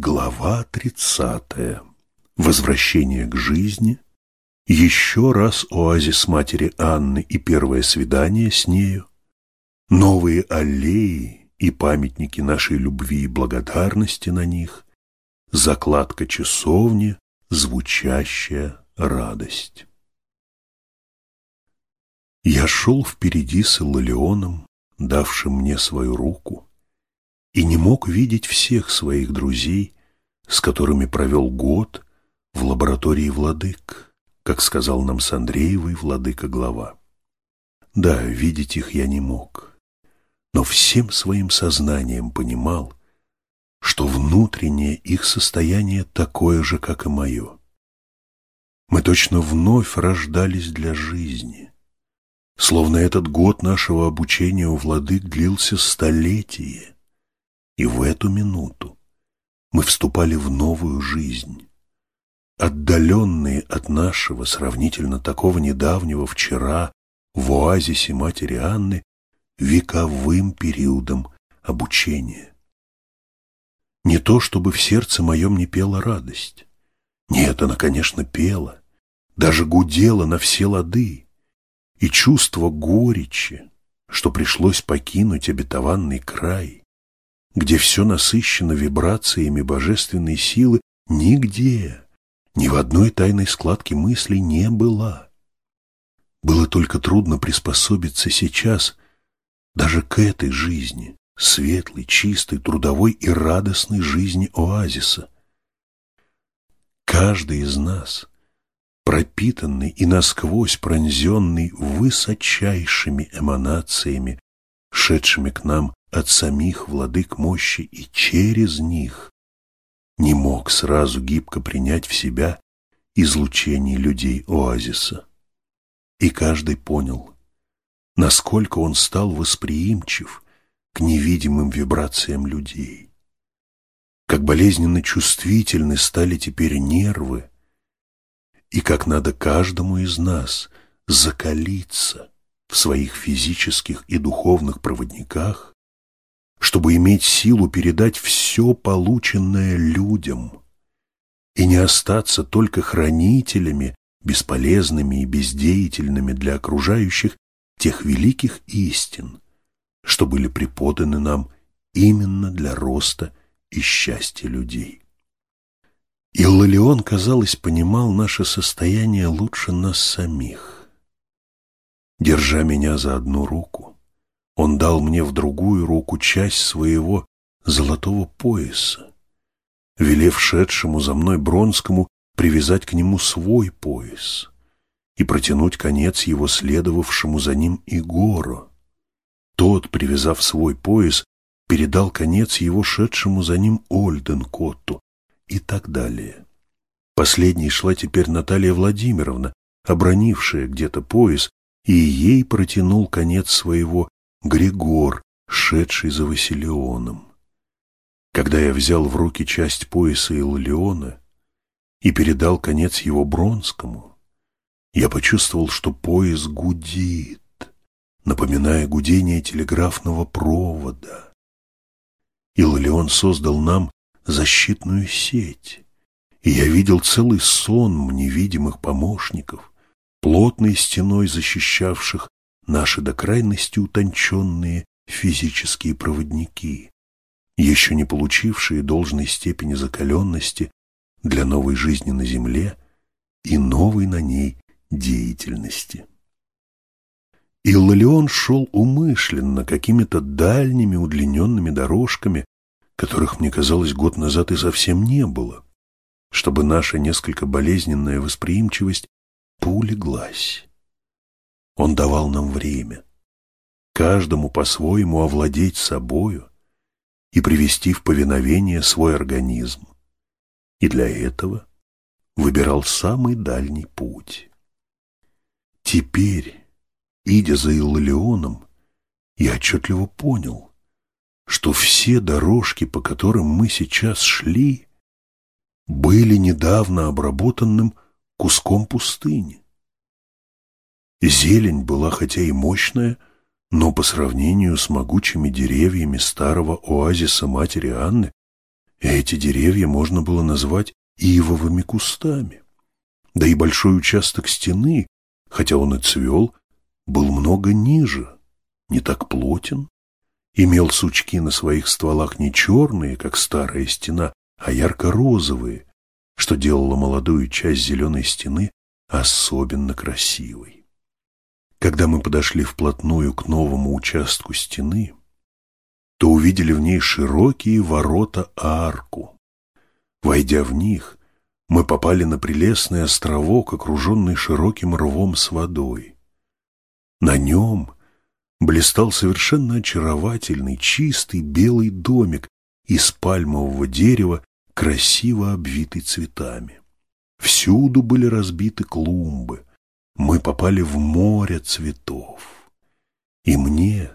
Глава тридцатая. Возвращение к жизни. Еще раз оазис матери Анны и первое свидание с нею. Новые аллеи и памятники нашей любви и благодарности на них. Закладка часовни, звучащая радость. Я шел впереди с Иллионом, давшим мне свою руку, и не мог видеть всех своих друзей, с которыми провел год в лаборатории владык, как сказал нам с Андреевой владыка-глава. Да, видеть их я не мог, но всем своим сознанием понимал, что внутреннее их состояние такое же, как и мое. Мы точно вновь рождались для жизни, словно этот год нашего обучения у владык длился столетие, и в эту минуту мы вступали в новую жизнь, отдаленные от нашего, сравнительно такого недавнего вчера, в оазисе матери Анны, вековым периодом обучения. Не то, чтобы в сердце моем не пела радость. Нет, она, конечно, пела, даже гудела на все лады. И чувство горечи, что пришлось покинуть обетованный край, где все насыщено вибрациями божественной силы, нигде, ни в одной тайной складке мысли не было. Было только трудно приспособиться сейчас даже к этой жизни, светлой, чистой, трудовой и радостной жизни оазиса. Каждый из нас, пропитанный и насквозь пронзенный высочайшими эманациями, шедшими к нам от самих владык мощи и через них, не мог сразу гибко принять в себя излучение людей оазиса. И каждый понял, насколько он стал восприимчив к невидимым вибрациям людей. Как болезненно чувствительны стали теперь нервы, и как надо каждому из нас закалиться в своих физических и духовных проводниках, чтобы иметь силу передать все полученное людям и не остаться только хранителями, бесполезными и бездеятельными для окружающих тех великих истин, что были преподаны нам именно для роста и счастья людей. Иллалион, казалось, понимал наше состояние лучше нас самих. Держа меня за одну руку, он дал мне в другую руку часть своего золотого пояса, велев шедшему за мной Бронскому привязать к нему свой пояс и протянуть конец его следовавшему за ним Игору. Тот, привязав свой пояс, передал конец его шедшему за ним Ольденкотту и так далее. Последней шла теперь Наталья Владимировна, обронившая где-то пояс, и ей протянул конец своего Григор, шедший за Василионом. Когда я взял в руки часть пояса Иллиона и передал конец его Бронскому, я почувствовал, что пояс гудит, напоминая гудение телеграфного провода. Иллион создал нам защитную сеть, и я видел целый сон невидимых помощников, плотной стеной защищавших наши до крайности утонченные физические проводники, еще не получившие должной степени закаленности для новой жизни на Земле и новой на ней деятельности. Иллалион шел умышленно какими-то дальними удлиненными дорожками, которых, мне казалось, год назад и совсем не было, чтобы наша несколько болезненная восприимчивость поулеглась. Он давал нам время, каждому по-своему овладеть собою и привести в повиновение свой организм. И для этого выбирал самый дальний путь. Теперь, идя за Иллионом, я отчетливо понял, что все дорожки, по которым мы сейчас шли, были недавно обработанным куском пустыни. Зелень была хотя и мощная, но по сравнению с могучими деревьями старого оазиса матери Анны Эти деревья можно было назвать ивовыми кустами. Да и большой участок стены, хотя он и цвел, был много ниже, не так плотен, имел сучки на своих стволах не черные, как старая стена, а ярко-розовые, что делало молодую часть зеленой стены особенно красивой. Когда мы подошли вплотную к новому участку стены, то увидели в ней широкие ворота-арку. Войдя в них, мы попали на прелестный островок, окруженный широким рвом с водой. На нем блистал совершенно очаровательный, чистый белый домик из пальмового дерева, красиво обвитый цветами. Всюду были разбиты клумбы. Мы попали в море цветов. И мне,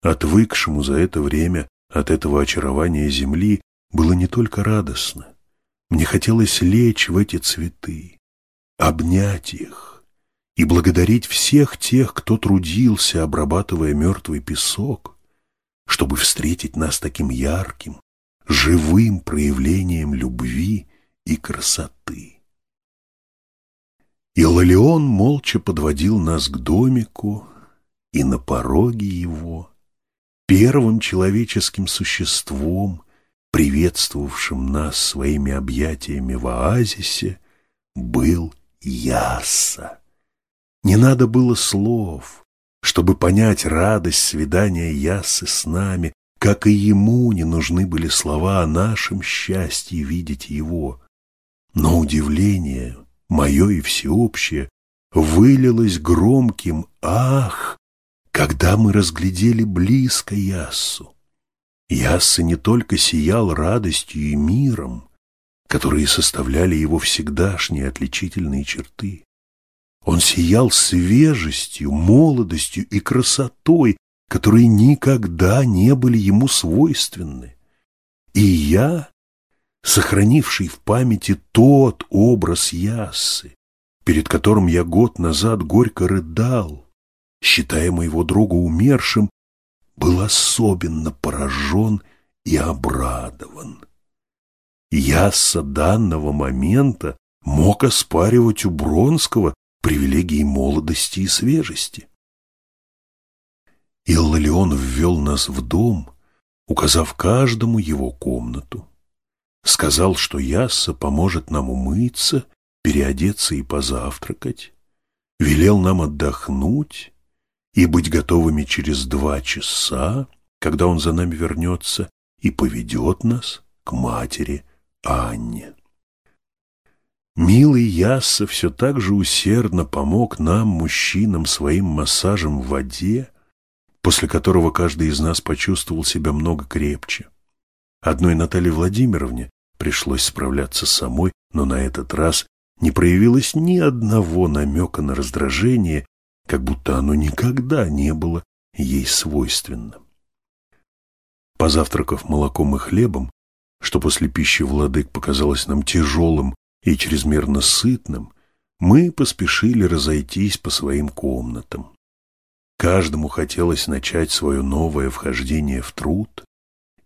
отвыкшему за это время от этого очарования земли, было не только радостно. Мне хотелось лечь в эти цветы, обнять их и благодарить всех тех, кто трудился, обрабатывая мертвый песок, чтобы встретить нас таким ярким, живым проявлением любви и красоты. И Лолеон молча подводил нас к домику, и на пороге его, первым человеческим существом, приветствовавшим нас своими объятиями в оазисе, был Яса. Не надо было слов, чтобы понять радость свидания Ясы с нами, как и ему не нужны были слова о нашем счастье видеть его. Но удивление, мое и всеобщее, вылилось громким «Ах!», когда мы разглядели близко Яссу. Ясса не только сиял радостью и миром, которые составляли его всегдашние отличительные черты. Он сиял свежестью, молодостью и красотой, которые никогда не были ему свойственны. И я, сохранивший в памяти тот образ Яссы, перед которым я год назад горько рыдал, считая моего друга умершим, был особенно поражен и обрадован. Ясса данного момента мог оспаривать у Бронского привилегии молодости и свежести. Иллалион ввел нас в дом, указав каждому его комнату. Сказал, что Ясса поможет нам умыться, переодеться и позавтракать. Велел нам отдохнуть и быть готовыми через два часа, когда он за нами вернется и поведет нас к матери Анне. Милый Ясса все так же усердно помог нам, мужчинам, своим массажем в воде, после которого каждый из нас почувствовал себя много крепче. Одной Наталье Владимировне пришлось справляться самой, но на этот раз не проявилось ни одного намека на раздражение, как будто оно никогда не было ей свойственным. Позавтракав молоком и хлебом, что после пищи владык показалось нам тяжелым и чрезмерно сытным, мы поспешили разойтись по своим комнатам. Каждому хотелось начать свое новое вхождение в труд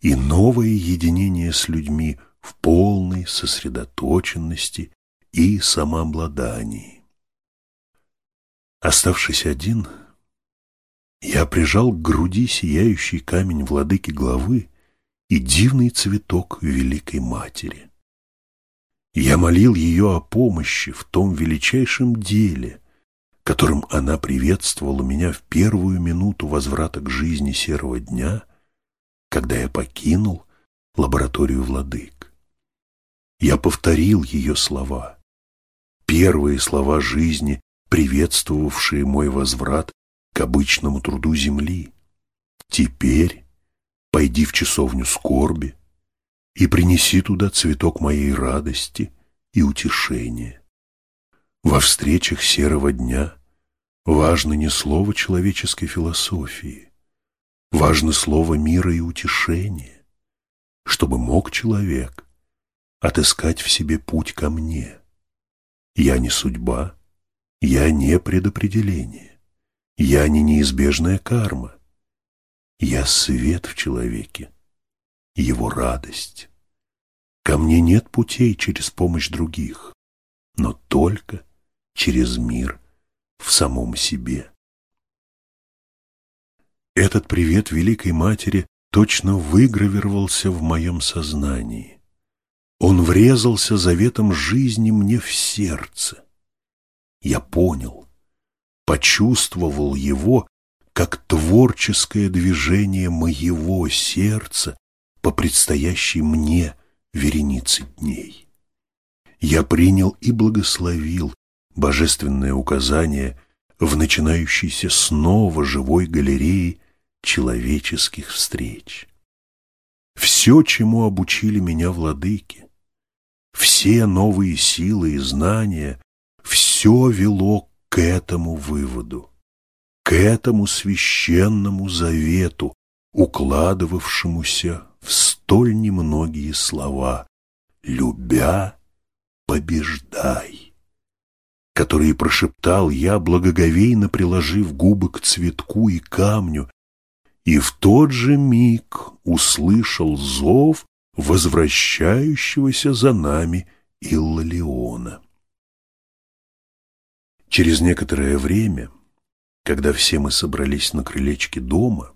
и новое единение с людьми в полной сосредоточенности и самообладании. Оставшись один, я прижал к груди сияющий камень владыки главы и дивный цветок Великой Матери. Я молил ее о помощи в том величайшем деле — которым она приветствовала меня в первую минуту возврата к жизни серого дня, когда я покинул лабораторию владык. Я повторил ее слова, первые слова жизни, приветствовавшие мой возврат к обычному труду земли. Теперь пойди в часовню скорби и принеси туда цветок моей радости и утешения. Во встречах серого дня Важно не слово человеческой философии, важно слово мира и утешения, чтобы мог человек отыскать в себе путь ко мне. Я не судьба, я не предопределение, я не неизбежная карма, я свет в человеке, его радость, Ко мне нет путей через помощь других, но только через мир в самом себе. Этот привет Великой Матери точно выгравировался в моем сознании. Он врезался заветом жизни мне в сердце. Я понял, почувствовал его как творческое движение моего сердца по предстоящей мне веренице дней. Я принял и благословил божественное указание в начинающейся снова живой галерее человеческих встреч. Все, чему обучили меня владыки, все новые силы и знания, все вело к этому выводу, к этому священному завету, укладывавшемуся в столь немногие слова «любя, побеждай», которые прошептал я, благоговейно приложив губы к цветку и камню, и в тот же миг услышал зов возвращающегося за нами Иллалиона. Через некоторое время, когда все мы собрались на крылечке дома,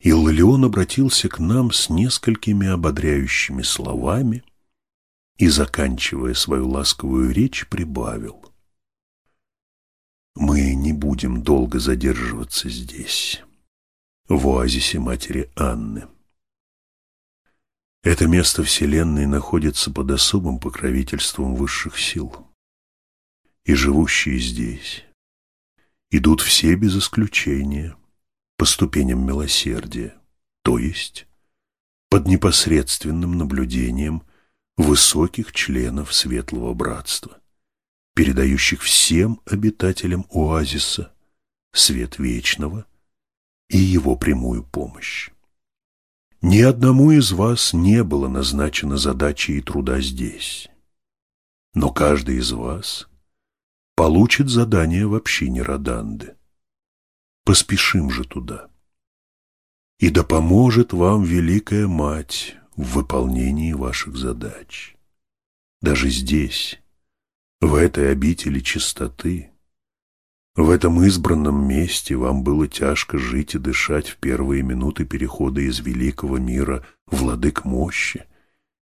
Иллалион обратился к нам с несколькими ободряющими словами и, заканчивая свою ласковую речь, прибавил. «Мы не будем долго задерживаться здесь» в оазисе матери Анны. Это место Вселенной находится под особым покровительством высших сил. И живущие здесь идут все без исключения по ступеням милосердия, то есть под непосредственным наблюдением высоких членов Светлого Братства, передающих всем обитателям оазиса свет вечного – и его прямую помощь. Ни одному из вас не было назначено задачи и труда здесь, но каждый из вас получит задание в общине Роданды. Поспешим же туда. И да поможет вам Великая Мать в выполнении ваших задач. Даже здесь, в этой обители чистоты, в этом избранном месте вам было тяжко жить и дышать в первые минуты перехода из великого мира владык мощи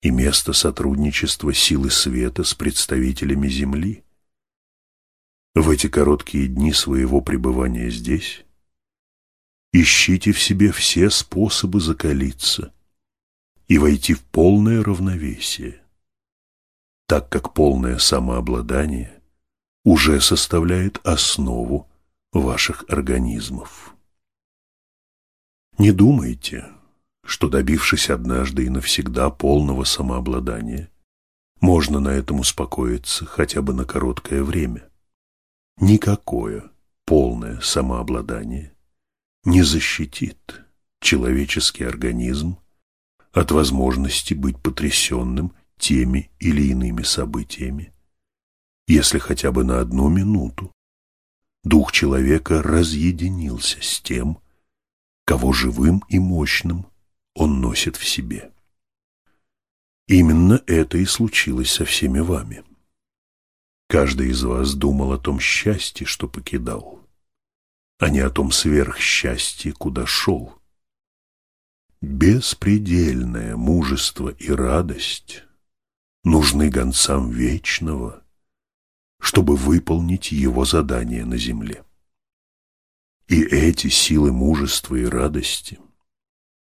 и место сотрудничества силы света с представителями Земли. В эти короткие дни своего пребывания здесь ищите в себе все способы закалиться и войти в полное равновесие, так как полное самообладание уже составляет основу ваших организмов. Не думайте, что добившись однажды и навсегда полного самообладания, можно на этом успокоиться хотя бы на короткое время. Никакое полное самообладание не защитит человеческий организм от возможности быть потрясенным теми или иными событиями, если хотя бы на одну минуту дух человека разъединился с тем, кого живым и мощным он носит в себе. Именно это и случилось со всеми вами. Каждый из вас думал о том счастье, что покидал, а не о том сверхсчастье, куда шел. Беспредельное мужество и радость нужны гонцам вечного, чтобы выполнить его задание на земле. И эти силы мужества и радости,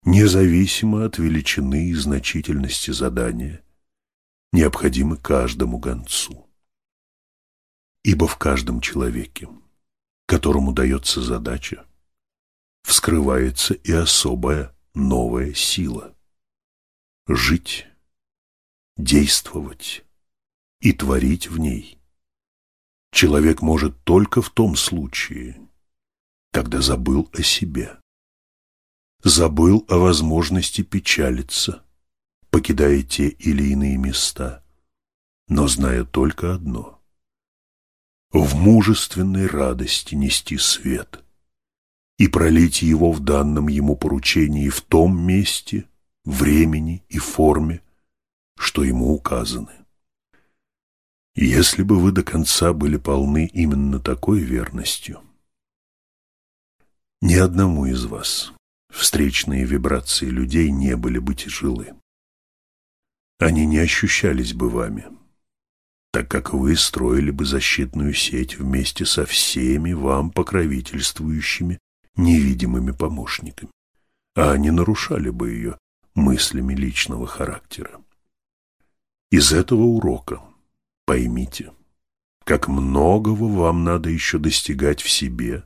независимо от величины и значительности задания, необходимы каждому гонцу. Ибо в каждом человеке, которому дается задача, вскрывается и особая новая сила – жить, действовать и творить в ней – человек может только в том случае, когда забыл о себе, забыл о возможности печалиться, покидая те или иные места, но зная только одно — в мужественной радости нести свет и пролить его в данном ему поручении в том месте, времени и форме, что ему указаны. Если бы вы до конца были полны именно такой верностью, ни одному из вас встречные вибрации людей не были бы тяжелы. Они не ощущались бы вами, так как вы строили бы защитную сеть вместе со всеми вам покровительствующими невидимыми помощниками, а они нарушали бы ее мыслями личного характера. Из этого урока поймите, как многого вам надо еще достигать в себе,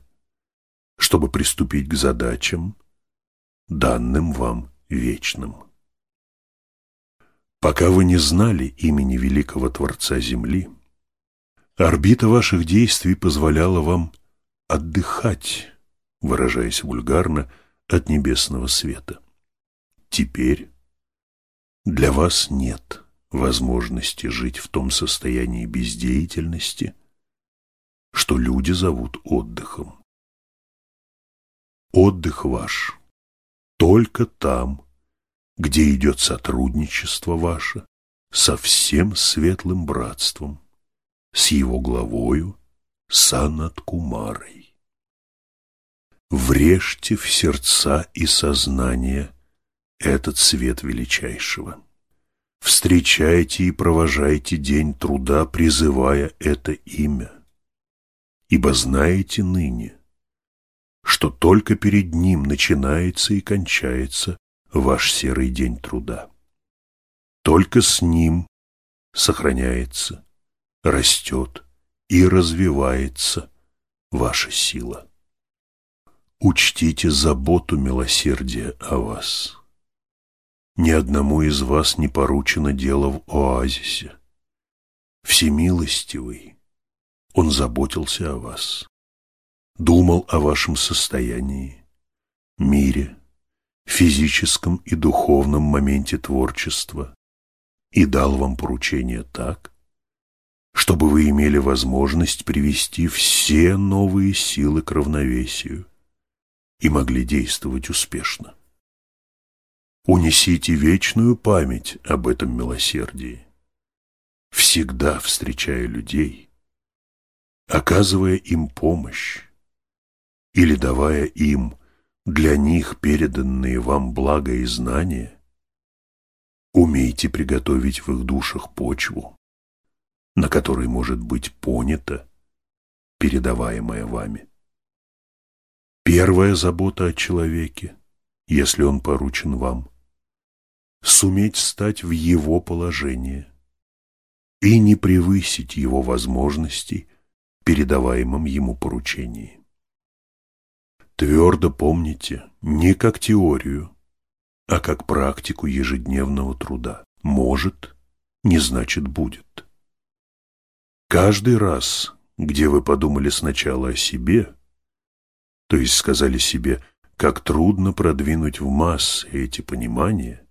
чтобы приступить к задачам, данным вам вечным. Пока вы не знали имени великого Творца Земли, орбита ваших действий позволяла вам отдыхать, выражаясь вульгарно, от небесного света. Теперь для вас нет возможности жить в том состоянии бездеятельности, что люди зовут отдыхом. Отдых ваш только там, где идет сотрудничество ваше со всем светлым братством, с его главою Санат Кумарой. Врежьте в сердца и сознание этот свет величайшего. Встречайте и провожайте день труда, призывая это имя. Ибо знаете ныне, что только перед ним начинается и кончается ваш серый день труда. Только с ним сохраняется, растет и развивается ваша сила. Учтите заботу милосердия о вас. Ни одному из вас не поручено дело в оазисе. Всемилостивый, Он заботился о вас, думал о вашем состоянии, мире, физическом и духовном моменте творчества и дал вам поручение так, чтобы вы имели возможность привести все новые силы к равновесию и могли действовать успешно. Унесите вечную память об этом милосердии, всегда встречая людей, оказывая им помощь или давая им для них переданные вам блага и знания, умейте приготовить в их душах почву, на которой может быть понято передаваемое вами. Первая забота о человеке, если он поручен вам, суметь стать в его положение и не превысить его возможностей передаваемом ему поручении. Твердо помните не как теорию, а как практику ежедневного труда. Может, не значит будет. Каждый раз, где вы подумали сначала о себе, то есть сказали себе, как трудно продвинуть в массы эти понимания,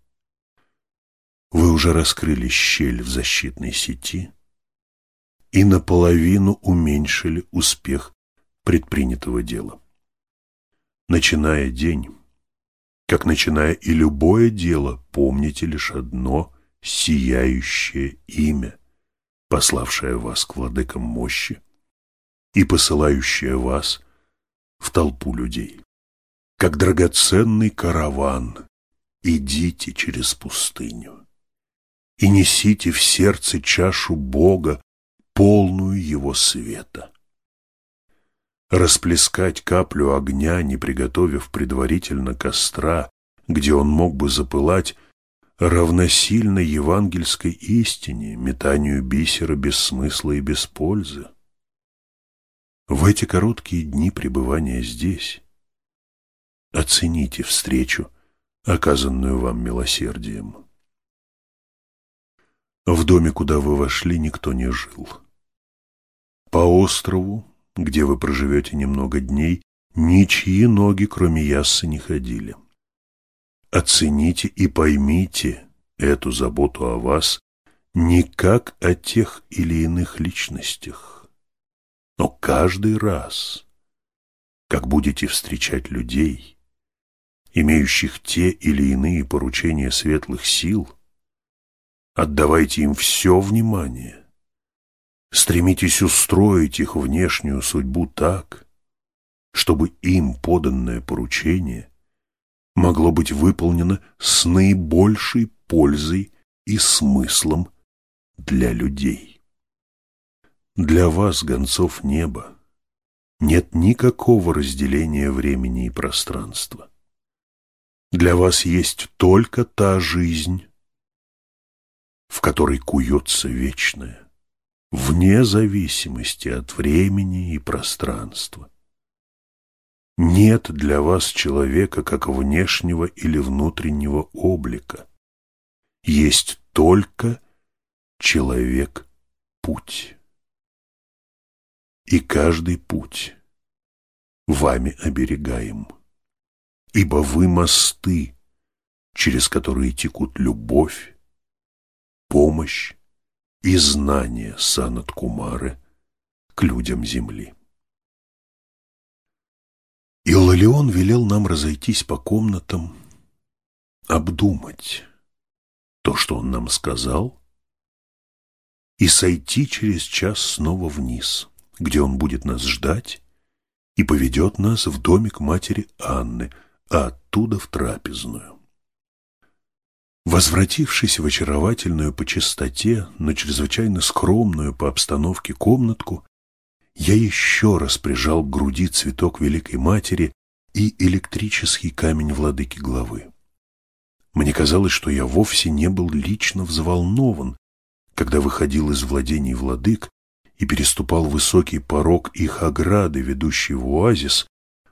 вы уже раскрыли щель в защитной сети и наполовину уменьшили успех предпринятого дела начиная день, как начиная и любое дело, помните лишь одно сияющее имя, пославшее вас к владыкам мощи и посылающее вас в толпу людей. Как драгоценный караван идите через пустыню и несите в сердце чашу Бога, полную Его света расплескать каплю огня, не приготовив предварительно костра, где он мог бы запылать, равносильно евангельской истине, метанию бисера без смысла и без пользы. В эти короткие дни пребывания здесь оцените встречу, оказанную вам милосердием. В доме, куда вы вошли, никто не жил. По острову где вы проживете немного дней, ничьи ноги, кроме Яссы, не ходили. Оцените и поймите эту заботу о вас не как о тех или иных личностях, но каждый раз, как будете встречать людей, имеющих те или иные поручения светлых сил, Отдавайте им все внимание. Стремитесь устроить их внешнюю судьбу так, чтобы им поданное поручение могло быть выполнено с наибольшей пользой и смыслом для людей. Для вас, гонцов неба, нет никакого разделения времени и пространства. Для вас есть только та жизнь, в которой куется вечное, вне зависимости от времени и пространства. Нет для вас человека как внешнего или внутреннего облика. Есть только человек-путь. И каждый путь вами оберегаем, ибо вы мосты, через которые текут любовь, помощь и знание Санат Кумары к людям Земли. Иллалион велел нам разойтись по комнатам, обдумать то, что он нам сказал, и сойти через час снова вниз, где он будет нас ждать и поведет нас в домик матери Анны, а оттуда в трапезную. Возвратившись в очаровательную по чистоте, но чрезвычайно скромную по обстановке комнатку, я еще раз прижал к груди цветок Великой Матери и электрический камень владыки главы. Мне казалось, что я вовсе не был лично взволнован, когда выходил из владений владык и переступал высокий порог их ограды, ведущий в оазис,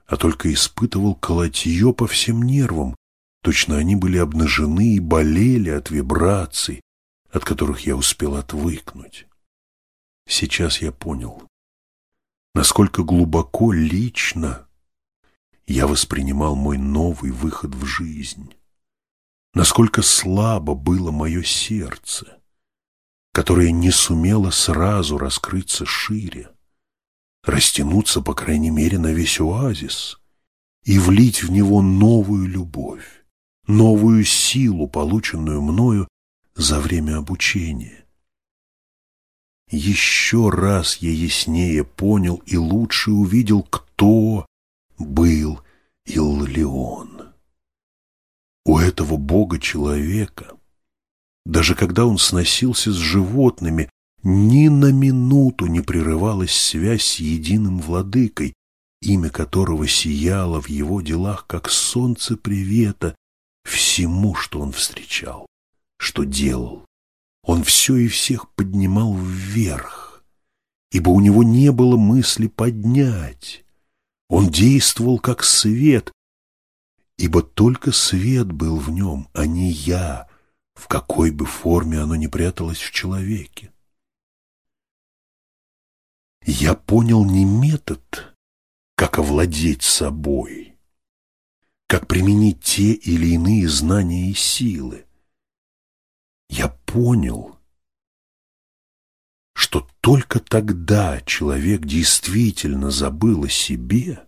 а только испытывал колотье по всем нервам, точно они были обнажены и болели от вибраций, от которых я успел отвыкнуть. Сейчас я понял, насколько глубоко лично я воспринимал мой новый выход в жизнь, насколько слабо было мое сердце, которое не сумело сразу раскрыться шире, растянуться, по крайней мере, на весь оазис и влить в него новую любовь, новую силу, полученную мною за время обучения. Еще раз я яснее понял и лучше увидел, кто был Иллион. У этого бога-человека, даже когда он сносился с животными, ни на минуту не прерывалась связь с единым владыкой, имя которого сияло в его делах, как солнце привета всему, что он встречал, что делал. Он все и всех поднимал вверх, ибо у него не было мысли поднять. Он действовал как свет, ибо только свет был в нем, а не я, в какой бы форме оно ни пряталось в человеке. Я понял не метод, как овладеть собой, как применить те или иные знания и силы, я понял, что только тогда человек действительно забыл о себе,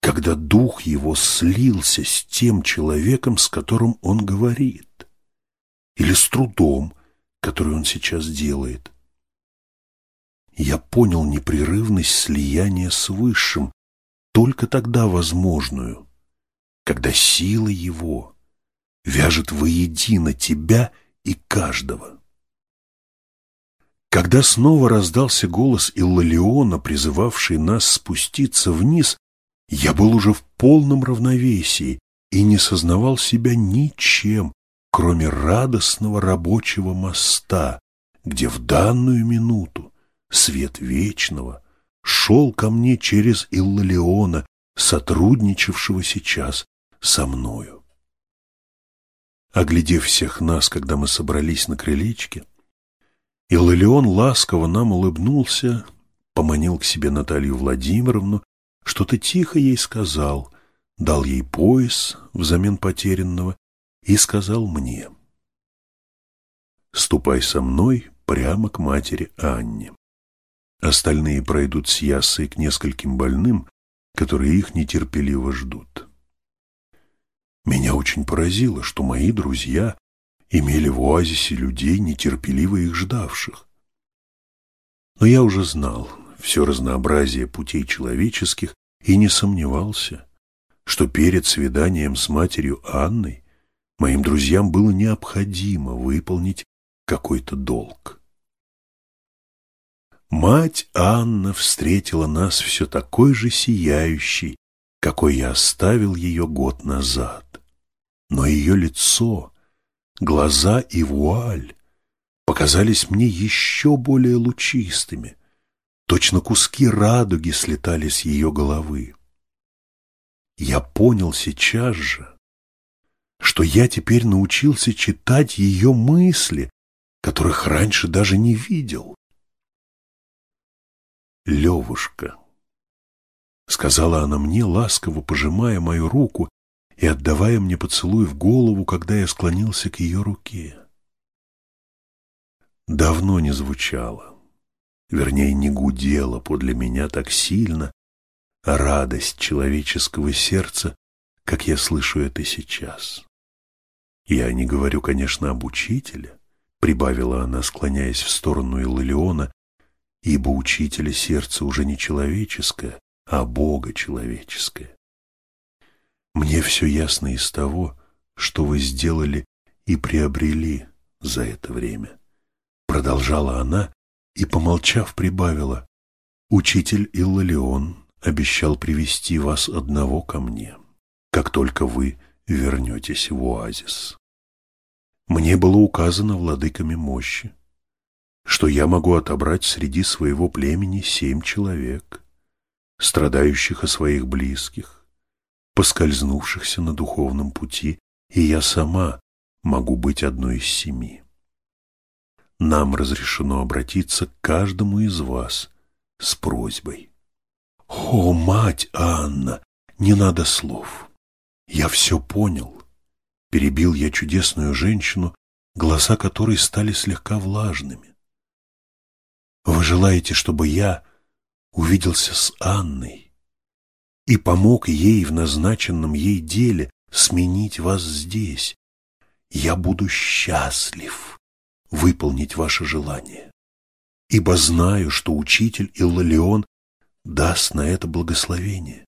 когда дух его слился с тем человеком, с которым он говорит, или с трудом, который он сейчас делает. Я понял непрерывность слияния с Высшим, только тогда возможную, когда сила его вяжет воедино тебя и каждого. Когда снова раздался голос Иллалиона, призывавший нас спуститься вниз, я был уже в полном равновесии и не сознавал себя ничем, кроме радостного рабочего моста, где в данную минуту свет вечного шел ко мне через Иллалиона, сотрудничавшего сейчас со мною. Оглядев всех нас, когда мы собрались на крылечке, Иллион ласково нам улыбнулся, поманил к себе Наталью Владимировну, что-то тихо ей сказал, дал ей пояс взамен потерянного и сказал мне «Ступай со мной прямо к матери Анне. Остальные пройдут с Яссой к нескольким больным, которые их нетерпеливо ждут». Меня очень поразило, что мои друзья имели в оазисе людей, нетерпеливо их ждавших. Но я уже знал все разнообразие путей человеческих и не сомневался, что перед свиданием с матерью Анной моим друзьям было необходимо выполнить какой-то долг. Мать Анна встретила нас все такой же сияющей, какой я оставил ее год назад. Но ее лицо, глаза и вуаль показались мне еще более лучистыми. Точно куски радуги слетали с ее головы. Я понял сейчас же, что я теперь научился читать ее мысли, которых раньше даже не видел. «Левушка», — сказала она мне, ласково пожимая мою руку и отдавая мне поцелуй в голову, когда я склонился к ее руке. Давно не звучало, вернее, не гудела подле меня так сильно радость человеческого сердца, как я слышу это сейчас. Я не говорю, конечно, об учителе, прибавила она, склоняясь в сторону Иллиона, ибо учителя сердце уже не человеческое, а Бога человеческое. Мне все ясно из того, что вы сделали и приобрели за это время. Продолжала она и, помолчав, прибавила, «Учитель Иллалион обещал привести вас одного ко мне, как только вы вернетесь в оазис. Мне было указано владыками мощи, что я могу отобрать среди своего племени семь человек, страдающих о своих близких, поскользнувшихся на духовном пути, и я сама могу быть одной из семи. Нам разрешено обратиться к каждому из вас с просьбой. «О, мать Анна, не надо слов. Я все понял». Перебил я чудесную женщину, глаза которой стали слегка влажными. «Вы желаете, чтобы я увиделся с Анной и помог ей в назначенном ей деле сменить вас здесь? Я буду счастлив выполнить ваше желание, ибо знаю, что учитель Иллалион даст на это благословение.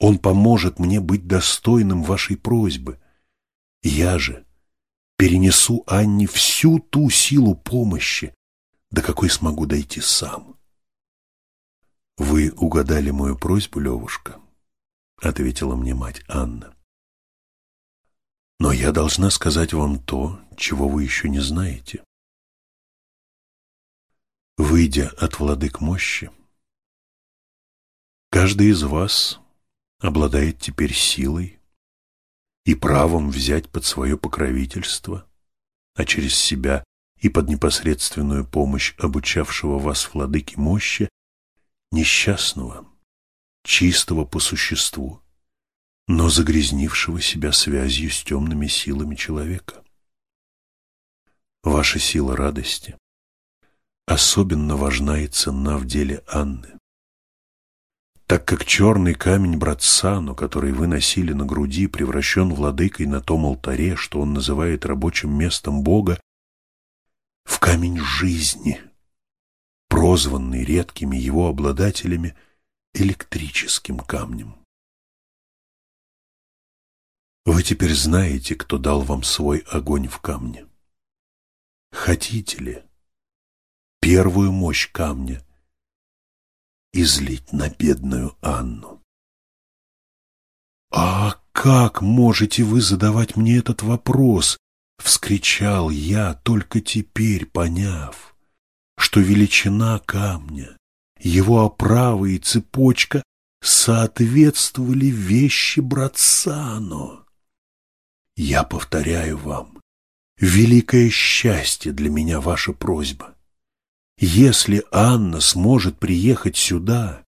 Он поможет мне быть достойным вашей просьбы. Я же перенесу Анне всю ту силу помощи, до какой смогу дойти сам. «Вы угадали мою просьбу, Левушка», — ответила мне мать Анна. «Но я должна сказать вам то, чего вы еще не знаете. Выйдя от владык мощи, Каждый из вас обладает теперь силой и правом взять под свое покровительство, а через себя и под непосредственную помощь обучавшего вас владыки мощи, несчастного, чистого по существу, но загрязнившего себя связью с темными силами человека. Ваша сила радости особенно важна и ценна в деле Анны так как черный камень Братсану, который вы носили на груди, превращен владыкой на том алтаре, что он называет рабочим местом Бога, в камень жизни, прозванный редкими его обладателями электрическим камнем. Вы теперь знаете, кто дал вам свой огонь в камне. Хотите ли первую мощь камня – излить на бедную Анну. «А как можете вы задавать мне этот вопрос?» — вскричал я, только теперь поняв, что величина камня, его оправа и цепочка соответствовали вещи Братсано. Я повторяю вам, великое счастье для меня ваша просьба. Если Анна сможет приехать сюда,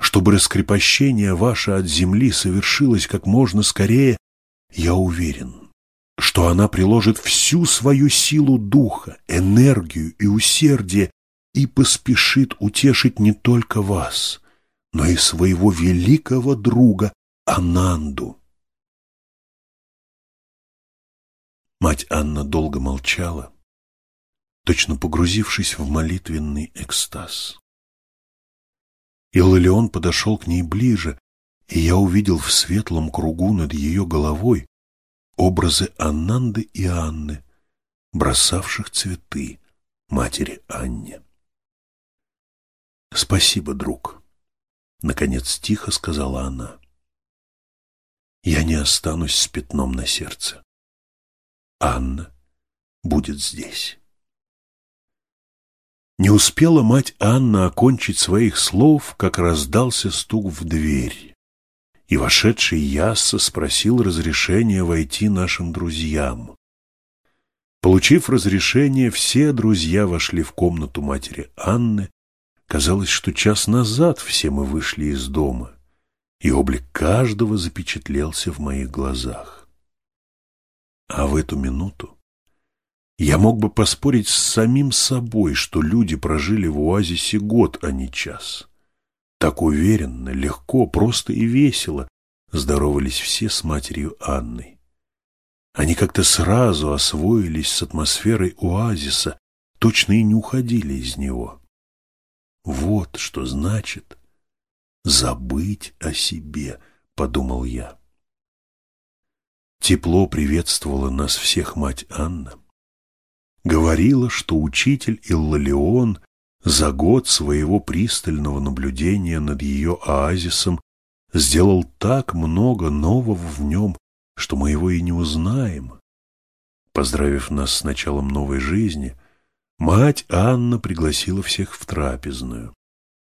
чтобы раскрепощение ваше от земли совершилось как можно скорее, я уверен, что она приложит всю свою силу духа, энергию и усердие и поспешит утешить не только вас, но и своего великого друга Ананду. Мать Анна долго молчала, точно погрузившись в молитвенный экстаз. Иллион подошел к ней ближе, и я увидел в светлом кругу над ее головой образы Аннанды и Анны, бросавших цветы матери Анне. «Спасибо, друг», — наконец тихо сказала она. «Я не останусь с пятном на сердце. Анна будет здесь». Не успела мать Анна окончить своих слов, как раздался стук в дверь, и вошедший Ясса спросил разрешения войти нашим друзьям. Получив разрешение, все друзья вошли в комнату матери Анны. Казалось, что час назад все мы вышли из дома, и облик каждого запечатлелся в моих глазах. А в эту минуту я мог бы поспорить с самим собой, что люди прожили в оазисе год, а не час. Так уверенно, легко, просто и весело здоровались все с матерью Анной. Они как-то сразу освоились с атмосферой оазиса, точно и не уходили из него. Вот что значит «забыть о себе», — подумал я. Тепло приветствовала нас всех мать Анна говорила, что учитель Иллалион за год своего пристального наблюдения над ее оазисом сделал так много нового в нем, что мы его и не узнаем. Поздравив нас с началом новой жизни, мать Анна пригласила всех в трапезную,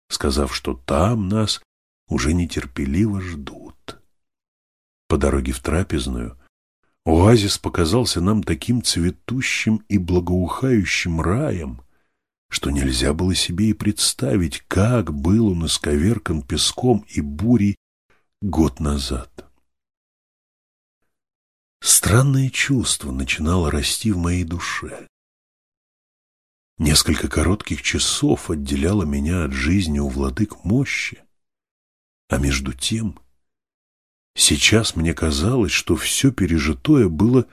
сказав, что там нас уже нетерпеливо ждут. По дороге в трапезную Оазис показался нам таким цветущим и благоухающим раем, что нельзя было себе и представить, как был он исковеркан песком и бурей год назад. Странное чувство начинало расти в моей душе. Несколько коротких часов отделяло меня от жизни у владык мощи, а между тем Сейчас мне казалось, что все пережитое было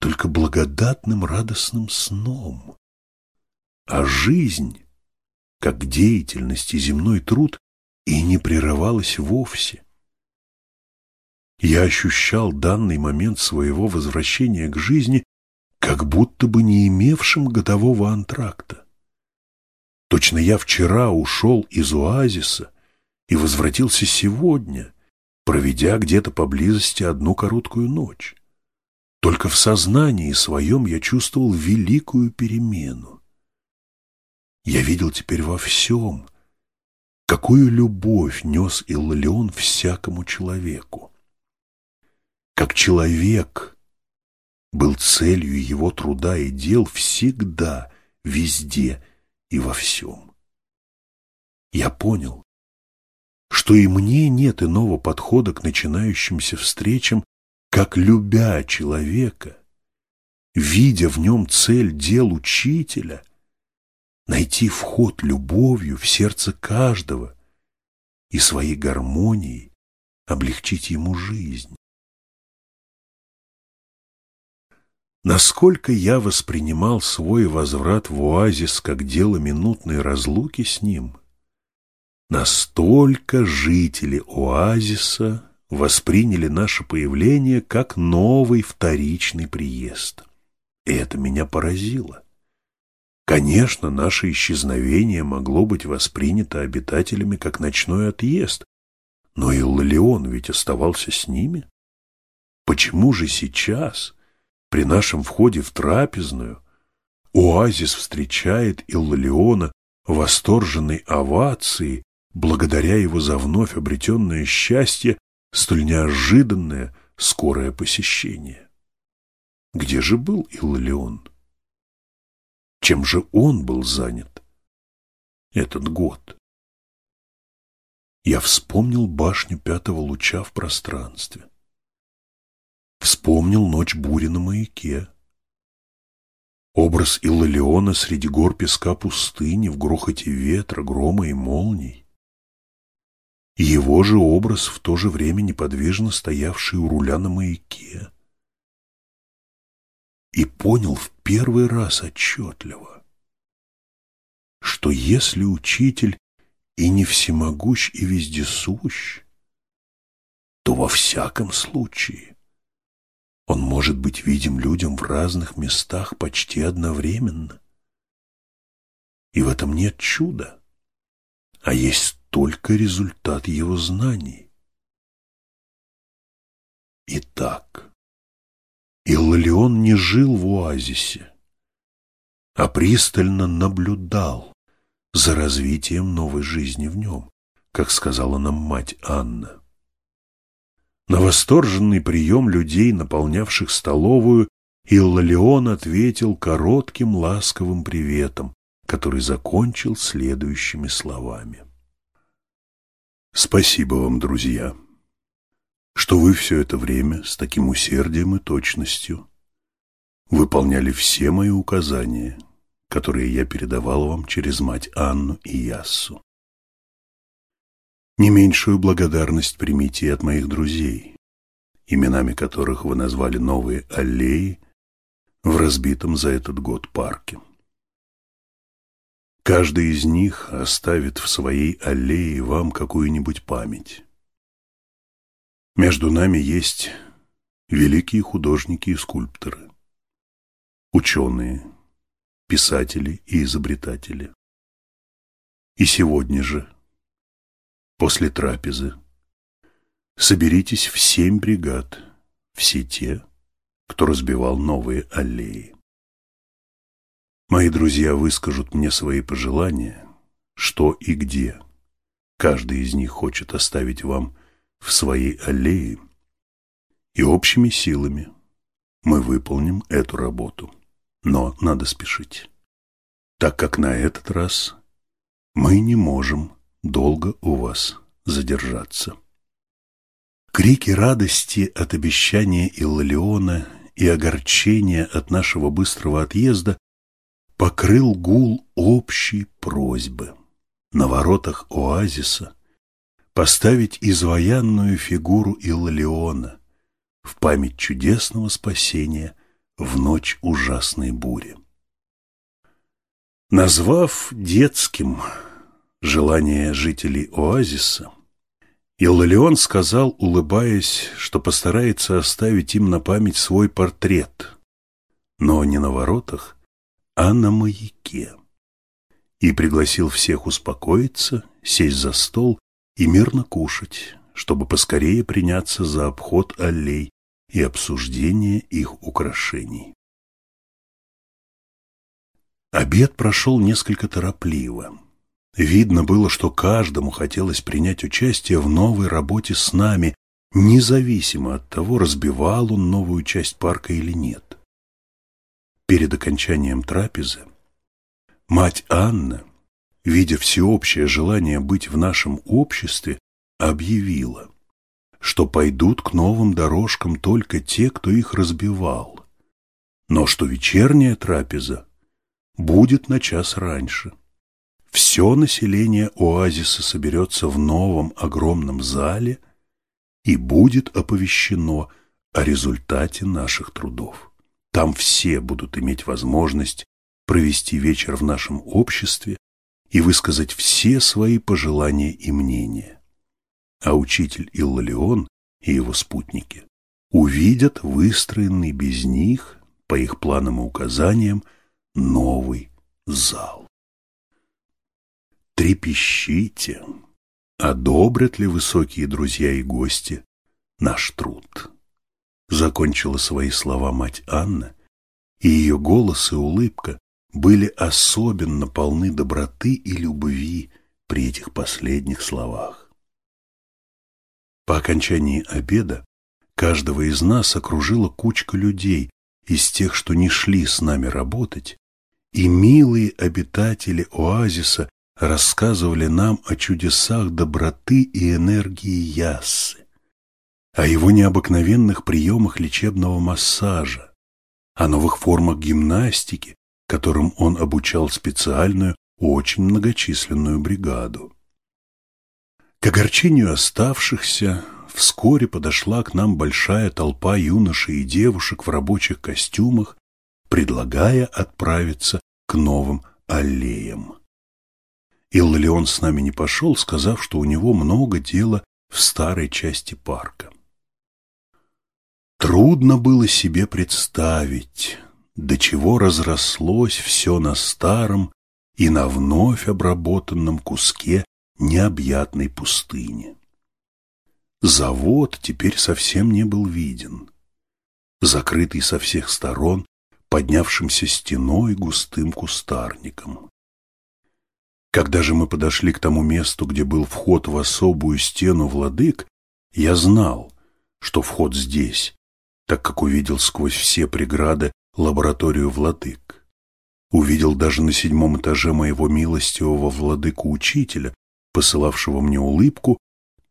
только благодатным радостным сном, а жизнь, как деятельность и земной труд, и не прерывалась вовсе. Я ощущал данный момент своего возвращения к жизни как будто бы не имевшим годового антракта. Точно я вчера ушел из оазиса и возвратился сегодня — проведя где-то поблизости одну короткую ночь. Только в сознании своем я чувствовал великую перемену. Я видел теперь во всем, какую любовь нес Иллион всякому человеку. Как человек был целью его труда и дел всегда, везде и во всем. Я понял, что и мне нет иного подхода к начинающимся встречам, как любя человека, видя в нем цель дел учителя, найти вход любовью в сердце каждого и своей гармонией облегчить ему жизнь. Насколько я воспринимал свой возврат в оазис как дело минутной разлуки с ним – Настолько жители оазиса восприняли наше появление как новый вторичный приезд. И это меня поразило. Конечно, наше исчезновение могло быть воспринято обитателями как ночной отъезд, но Иллион ведь оставался с ними. Почему же сейчас, при нашем входе в трапезную, оазис встречает Иллиона восторженной овацией благодаря его за вновь обретенное счастье, столь неожиданное, скорое посещение. Где же был Иллион? Чем же он был занят этот год? Я вспомнил башню пятого луча в пространстве. Вспомнил ночь бури на маяке. Образ Иллиона среди гор песка пустыни в грохоте ветра, грома и молний. Его же образ в то же время неподвижно стоявший у руля на маяке. И понял в первый раз отчетливо, что если учитель и не всемогущ и вездесущ, то во всяком случае он может быть видим людям в разных местах почти одновременно. И в этом нет чуда, а есть только результат его знаний. Итак, Иллалион не жил в оазисе, а пристально наблюдал за развитием новой жизни в нем, как сказала нам мать Анна. На восторженный прием людей, наполнявших столовую, Иллалион ответил коротким ласковым приветом, который закончил следующими словами. «Спасибо вам, друзья, что вы все это время с таким усердием и точностью выполняли все мои указания, которые я передавал вам через мать Анну и Яссу. Не меньшую благодарность примите и от моих друзей, именами которых вы назвали новые аллеи в разбитом за этот год парке. Каждый из них оставит в своей аллее вам какую-нибудь память. Между нами есть великие художники и скульпторы, ученые, писатели и изобретатели. И сегодня же после трапезы. Соберитесь в семь бригад, все те, кто разбивал новые аллеи. Мои друзья выскажут мне свои пожелания, что и где. Каждый из них хочет оставить вам в своей аллее, и общими силами мы выполним эту работу. Но надо спешить, так как на этот раз мы не можем долго у вас задержаться. Крики радости от обещания Иллалиона и огорчения от нашего быстрого отъезда покрыл гул общей просьбы на воротах оазиса поставить изваянную фигуру Иллалиона в память чудесного спасения в ночь ужасной бури. Назвав детским желание жителей оазиса, Иллалион сказал, улыбаясь, что постарается оставить им на память свой портрет, но не на воротах, а на маяке, и пригласил всех успокоиться, сесть за стол и мирно кушать, чтобы поскорее приняться за обход аллей и обсуждение их украшений. Обед прошел несколько торопливо. Видно было, что каждому хотелось принять участие в новой работе с нами, независимо от того, разбивал он новую часть парка или нет. Перед окончанием трапезы мать Анна, видя всеобщее желание быть в нашем обществе, объявила, что пойдут к новым дорожкам только те, кто их разбивал, но что вечерняя трапеза будет на час раньше. Все население оазиса соберется в новом огромном зале и будет оповещено о результате наших трудов. Там все будут иметь возможность провести вечер в нашем обществе и высказать все свои пожелания и мнения. А учитель Иллалион и его спутники увидят выстроенный без них, по их планам и указаниям, новый зал трепещите, одобрят ли высокие друзья и гости наш труд. Закончила свои слова мать Анна, и ее голос и улыбка были особенно полны доброты и любви при этих последних словах. По окончании обеда каждого из нас окружила кучка людей из тех, что не шли с нами работать, и милые обитатели оазиса рассказывали нам о чудесах доброты и энергии Яссы, о его необыкновенных приемах лечебного массажа, о новых формах гимнастики, которым он обучал специальную, очень многочисленную бригаду. К огорчению оставшихся вскоре подошла к нам большая толпа юношей и девушек в рабочих костюмах предлагая отправиться к новым аллеям. Иллион с нами не пошел, сказав, что у него много дела в старой части парка. Трудно было себе представить, до чего разрослось все на старом и на вновь обработанном куске необъятной пустыни. Завод теперь совсем не был виден, закрытый со всех сторон поднявшимся стеной густым кустарником. Когда же мы подошли к тому месту, где был вход в особую стену владык, я знал, что вход здесь, так как увидел сквозь все преграды лабораторию владык. Увидел даже на седьмом этаже моего милостивого владыку-учителя, посылавшего мне улыбку,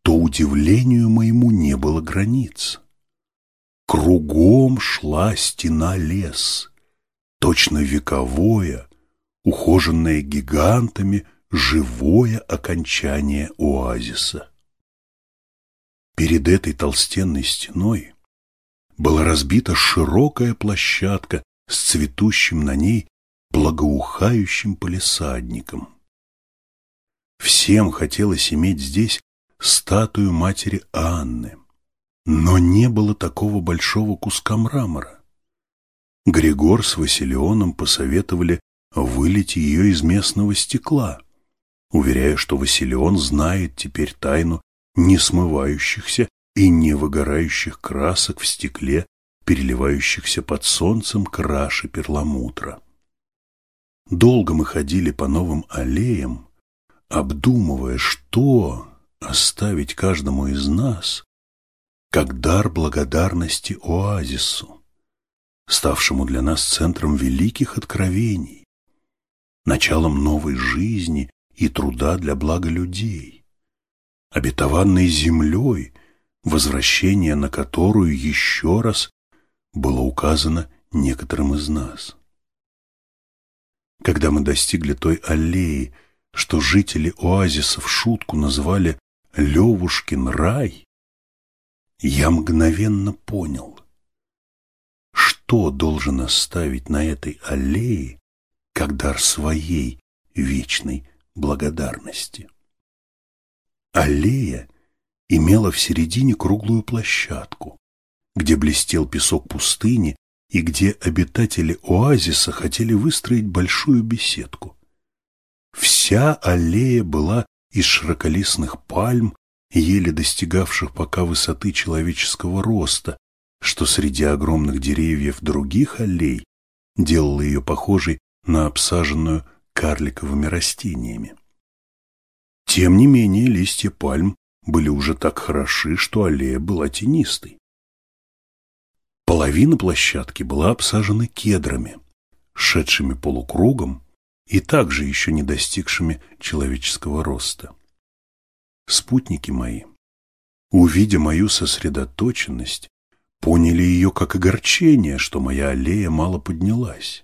то удивлению моему не было границ. Кругом шла стена лес, точно вековое, ухоженное гигантами, живое окончание оазиса. Перед этой толстенной стеной была разбита широкая площадка с цветущим на ней благоухающим полисадником. Всем хотелось иметь здесь статую матери Анны, но не было такого большого куска мрамора. Григор с Василионом посоветовали вылить ее из местного стекла, уверяя, что Василион знает теперь тайну несмывающихся и не выгорающих красок в стекле, переливающихся под солнцем краши перламутра. Долго мы ходили по новым аллеям, обдумывая, что оставить каждому из нас, как дар благодарности оазису, ставшему для нас центром великих откровений, началом новой жизни и труда для блага людей, обетованной землей, возвращение на которую еще раз было указано некоторым из нас. Когда мы достигли той аллеи, что жители оазиса в шутку называли «Левушкин рай», я мгновенно понял, что должен оставить на этой аллее как дар своей вечной благодарности. Аллея имела в середине круглую площадку, где блестел песок пустыни и где обитатели оазиса хотели выстроить большую беседку. Вся аллея была из широколистных пальм, еле достигавших пока высоты человеческого роста, что среди огромных деревьев других аллей делало ее похожей на обсаженную карликовыми растениями. Тем не менее, листья пальм были уже так хороши, что аллея была тенистой. Половина площадки была обсажена кедрами, шедшими полукругом и также еще не достигшими человеческого роста. Спутники мои, увидя мою сосредоточенность, поняли ее как огорчение, что моя аллея мало поднялась.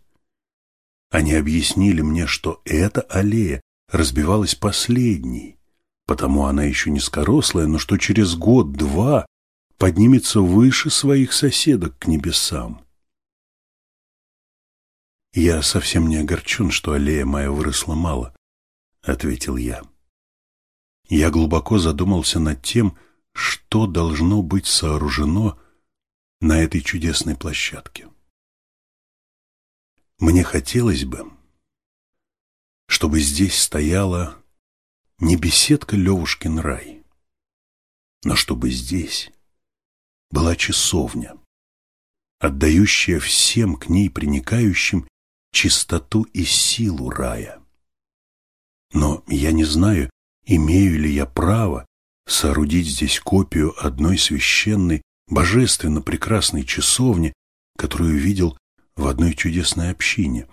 Они объяснили мне, что эта аллея разбивалась последней, потому она еще низкорослая, но что через год-два поднимется выше своих соседок к небесам. «Я совсем не огорчен, что аллея моя выросла мало», — ответил я. Я глубоко задумался над тем, что должно быть сооружено на этой чудесной площадке. Мне хотелось бы, чтобы здесь стояла не беседка Левушкин рай, но чтобы здесь была часовня, отдающая всем к ней приникающим чистоту и силу рая. Но я не знаю, имею ли я право соорудить здесь копию одной священной, божественно прекрасной часовни, которую видел в одной чудесной общине.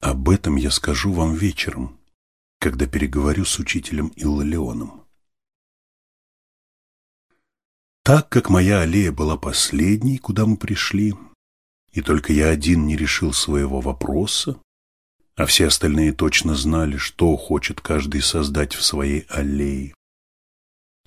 Об этом я скажу вам вечером, когда переговорю с учителем Иллалионом. Так как моя аллея была последней, куда мы пришли, и только я один не решил своего вопроса, а все остальные точно знали, что хочет каждый создать в своей аллее,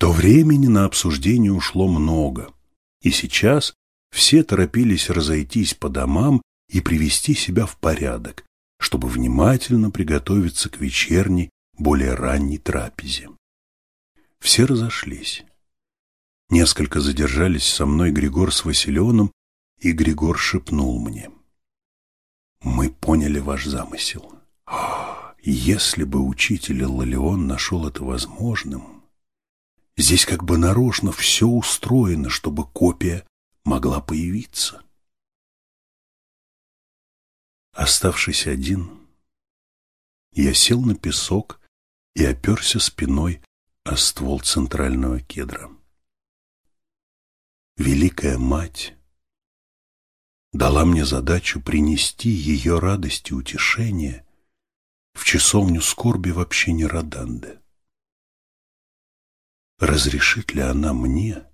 то времени на обсуждение ушло много, и сейчас все торопились разойтись по домам и привести себя в порядок, чтобы внимательно приготовиться к вечерней, более ранней трапезе. Все разошлись. Несколько задержались со мной Григор с Василионом, и Григор шепнул мне. «Мы поняли ваш замысел. Если бы учитель Лалеон нашел это возможным, здесь как бы нарочно все устроено, чтобы копия могла появиться». Оставшись один, я сел на песок и оперся спиной о ствол центрального кедра. Великая Мать дала мне задачу принести ее радость и утешение в часовню скорби в общине Роданде. Разрешит ли она мне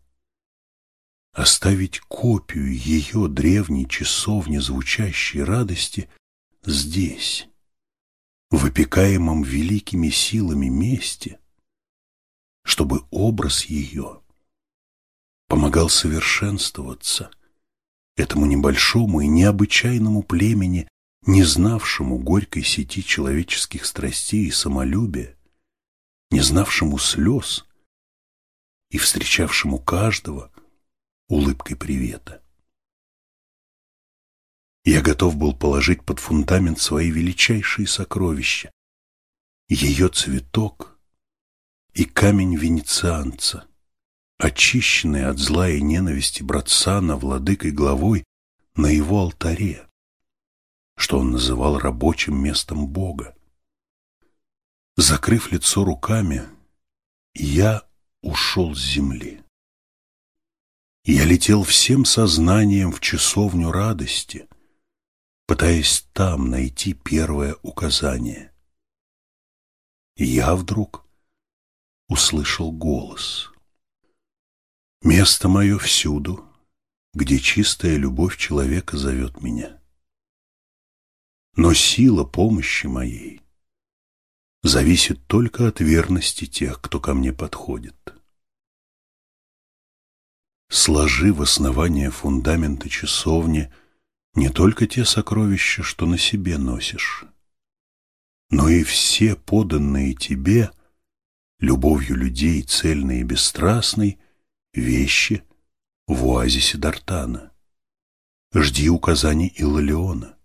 оставить копию ее древней часовни звучащей радости здесь, в опекаемом великими силами месте, чтобы образ ее помогал совершенствоваться этому небольшому и необычайному племени, не знавшему горькой сети человеческих страстей и самолюбия, не знавшему слез и встречавшему каждого улыбкой привета. Я готов был положить под фундамент свои величайшие сокровища, ее цветок и камень венецианца, очищенный от зла и ненависти братсана владыкой главой на его алтаре, что он называл рабочим местом Бога. Закрыв лицо руками, я ушел с земли. Я летел всем сознанием в часовню радости, пытаясь там найти первое указание. Я вдруг услышал голос. Место мое всюду, где чистая любовь человека зовет меня. Но сила помощи моей зависит только от верности тех, кто ко мне подходит. Сложи в основание фундамента часовни не только те сокровища, что на себе носишь, но и все поданные тебе, любовью людей цельной и бесстрастной, вещи в оазисе Дартана. Жди указаний Иллалиона.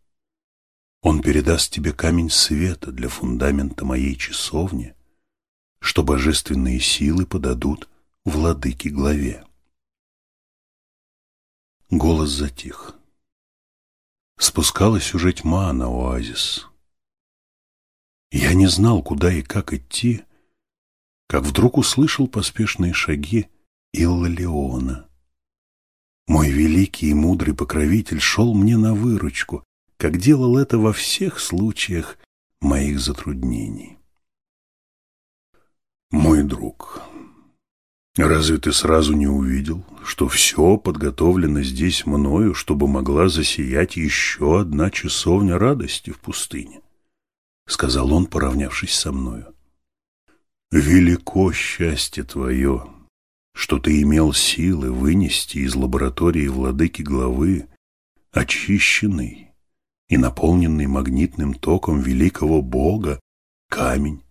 Он передаст тебе камень света для фундамента моей часовни, что божественные силы подадут владыке главе. Голос затих. Спускалась уже тьма на оазис. Я не знал, куда и как идти, как вдруг услышал поспешные шаги Иллалиона. Мой великий и мудрый покровитель шел мне на выручку, как делал это во всех случаях моих затруднений. Мой друг, разве ты сразу не увидел, что все подготовлено здесь мною, чтобы могла засиять еще одна часовня радости в пустыне? Сказал он, поравнявшись со мною. Велико счастье твое, что ты имел силы вынести из лаборатории владыки главы очищенный и наполненный магнитным током великого Бога камень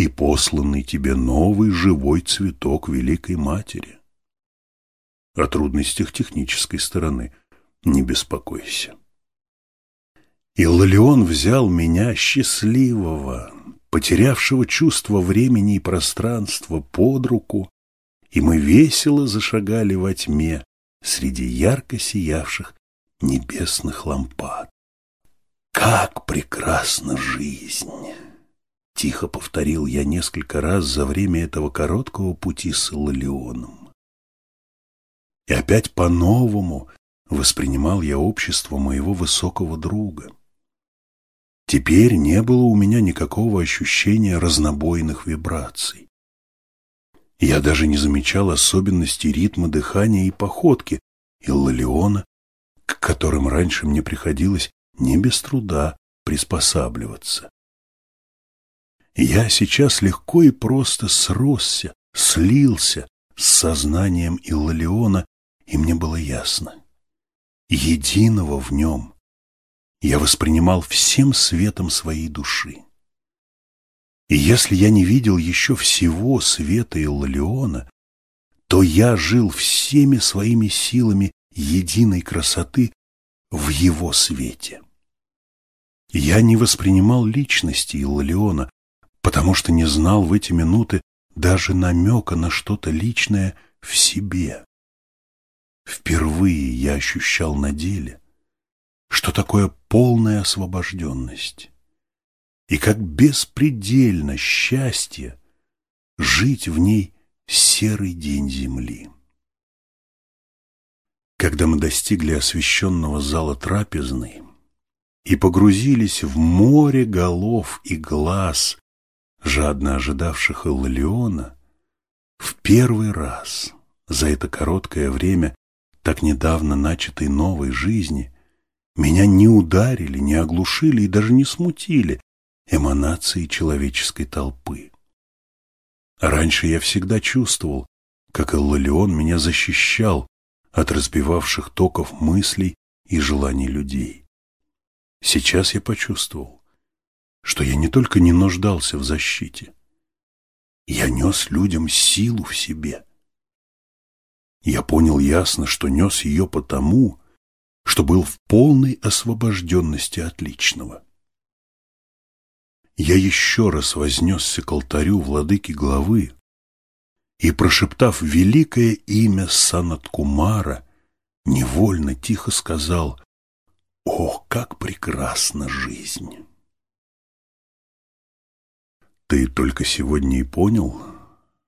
и посланный тебе новый живой цветок Великой Матери. О трудностях технической стороны не беспокойся. И Лолеон взял меня счастливого, потерявшего чувство времени и пространства под руку и мы весело зашагали во тьме среди ярко сиявших небесных лампад. Как прекрасна жизнь! Тихо повторил я несколько раз за время этого короткого пути с Иллионом. И опять по-новому воспринимал я общество моего высокого друга. Теперь не было у меня никакого ощущения разнобойных вибраций. Я даже не замечал особенностей ритма дыхания и походки Иллалиона, к которым раньше мне приходилось не без труда приспосабливаться. Я сейчас легко и просто сросся, слился с сознанием Иллалиона, и мне было ясно. Единого в нем я воспринимал всем светом своей души. И если я не видел еще всего света Иллалиона, то я жил всеми своими силами единой красоты в его свете. Я не воспринимал личности Иллалиона, потому что не знал в эти минуты даже намека на что-то личное в себе. Впервые я ощущал на деле, что такое полная освобожденность и как беспредельно счастье жить в ней серый день земли. Когда мы достигли освещенного зала трапезной и погрузились в море голов и глаз, жадно ожидавших Иллиона, в первый раз за это короткое время так недавно начатой новой жизни меня не ударили, не оглушили и даже не смутили эманации человеческой толпы. Раньше я всегда чувствовал, как Иллион меня защищал от разбивавших токов мыслей и желаний людей. Сейчас я почувствовал, что я не только не нуждался в защите, я нес людям силу в себе. Я понял ясно, что нес ее потому, что был в полной освобожденности от личного. Я еще раз вознесся к алтарю владыки главы и, прошептав великое имя Санаткумара, невольно тихо сказал «Ох, как прекрасна жизнь!» Ты только сегодня и понял,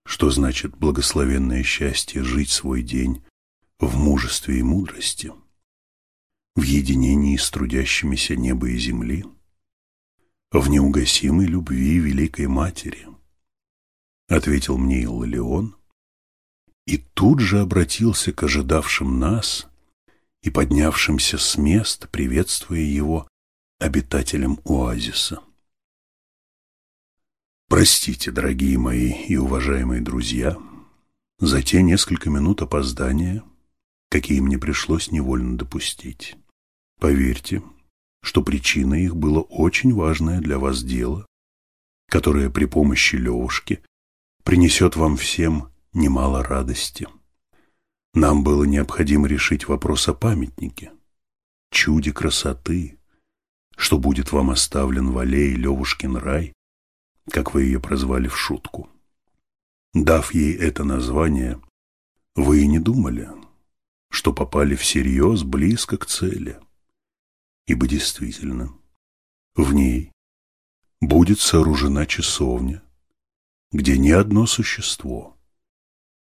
что значит благословенное счастье жить свой день в мужестве и мудрости, в единении с трудящимися неба и земли, в неугасимой любви Великой Матери, ответил мне Иллион, и тут же обратился к ожидавшим нас и поднявшимся с мест, приветствуя его обитателям оазиса. Простите, дорогие мои и уважаемые друзья, за те несколько минут опоздания, какие мне пришлось невольно допустить. Поверьте, что причиной их было очень важное для вас дело, которое при помощи Левушки принесет вам всем немало радости. Нам было необходимо решить вопрос о памятнике, чуде красоты, что будет вам оставлен в аллее Левушкин рай, как вы ее прозвали в шутку. Дав ей это название, вы и не думали, что попали всерьез близко к цели – ибо действительно в ней будет сооружена часовня, где ни одно существо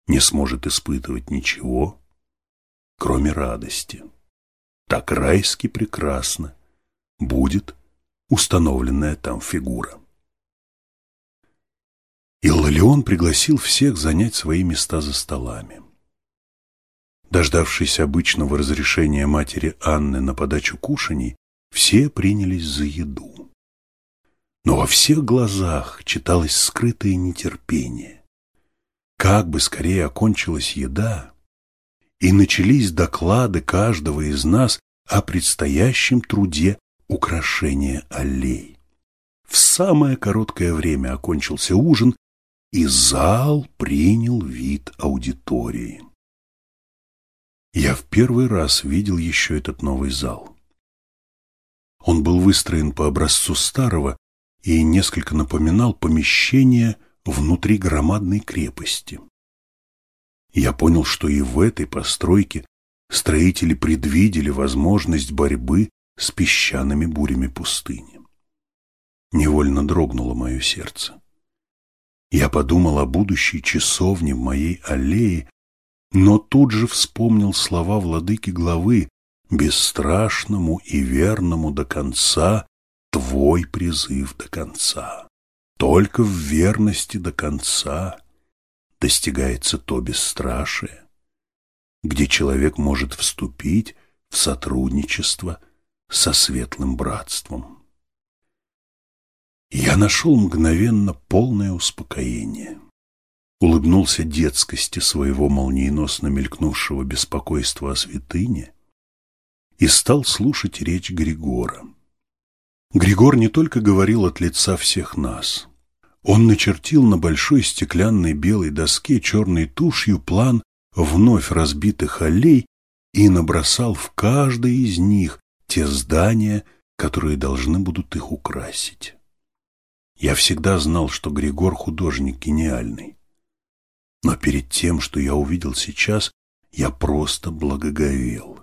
не сможет испытывать ничего, кроме радости. Так райски прекрасно будет установленная там фигура. Иллалион пригласил всех занять свои места за столами. Дождавшись обычного разрешения матери Анны на подачу кушаний, все принялись за еду. Но во всех глазах читалось скрытое нетерпение. Как бы скорее окончилась еда, и начались доклады каждого из нас о предстоящем труде украшения аллей. В самое короткое время окончился ужин, и зал принял вид аудитории. Я в первый раз видел еще этот новый зал. Он был выстроен по образцу старого и несколько напоминал помещение внутри громадной крепости. Я понял, что и в этой постройке строители предвидели возможность борьбы с песчаными бурями пустыни. Невольно дрогнуло мое сердце. Я подумал о будущей часовне в моей аллее но тут же вспомнил слова владыки главы «Бесстрашному и верному до конца твой призыв до конца». Только в верности до конца достигается то бесстрашие, где человек может вступить в сотрудничество со светлым братством. Я нашел мгновенно полное успокоение улыбнулся детскости своего молниеносно мелькнувшего беспокойства о святыне и стал слушать речь Григора. Григор не только говорил от лица всех нас. Он начертил на большой стеклянной белой доске черной тушью план вновь разбитых аллей и набросал в каждой из них те здания, которые должны будут их украсить. Я всегда знал, что Григор художник гениальный. Но перед тем, что я увидел сейчас, я просто благоговел.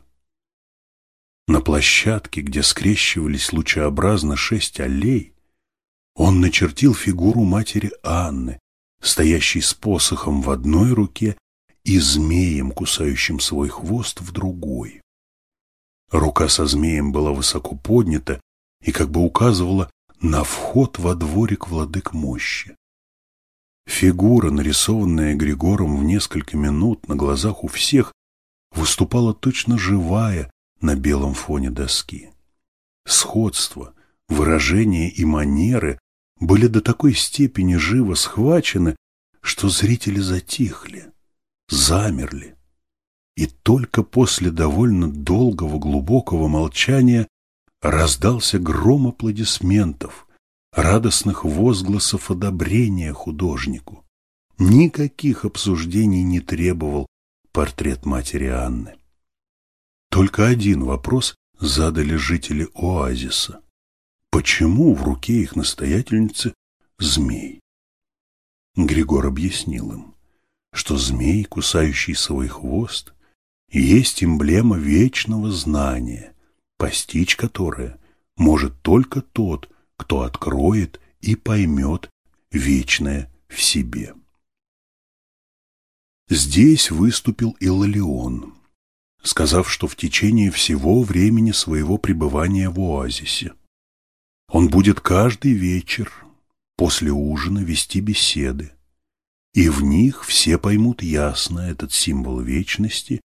На площадке, где скрещивались лучеобразно шесть аллей, он начертил фигуру матери Анны, стоящей с посохом в одной руке и змеем, кусающим свой хвост, в другой. Рука со змеем была высоко поднята и как бы указывала на вход во дворик владык мощи. Фигура, нарисованная Григором в несколько минут на глазах у всех, выступала точно живая на белом фоне доски. Сходство, выражение и манеры были до такой степени живо схвачены, что зрители затихли, замерли. И только после довольно долгого глубокого молчания раздался гром аплодисментов, радостных возгласов одобрения художнику. Никаких обсуждений не требовал портрет матери Анны. Только один вопрос задали жители оазиса. Почему в руке их настоятельницы змей? Григор объяснил им, что змей, кусающий свой хвост, есть эмблема вечного знания, постичь которое может только тот, кто откроет и поймет вечное в себе. Здесь выступил Иллалион, сказав, что в течение всего времени своего пребывания в оазисе он будет каждый вечер после ужина вести беседы, и в них все поймут ясно этот символ вечности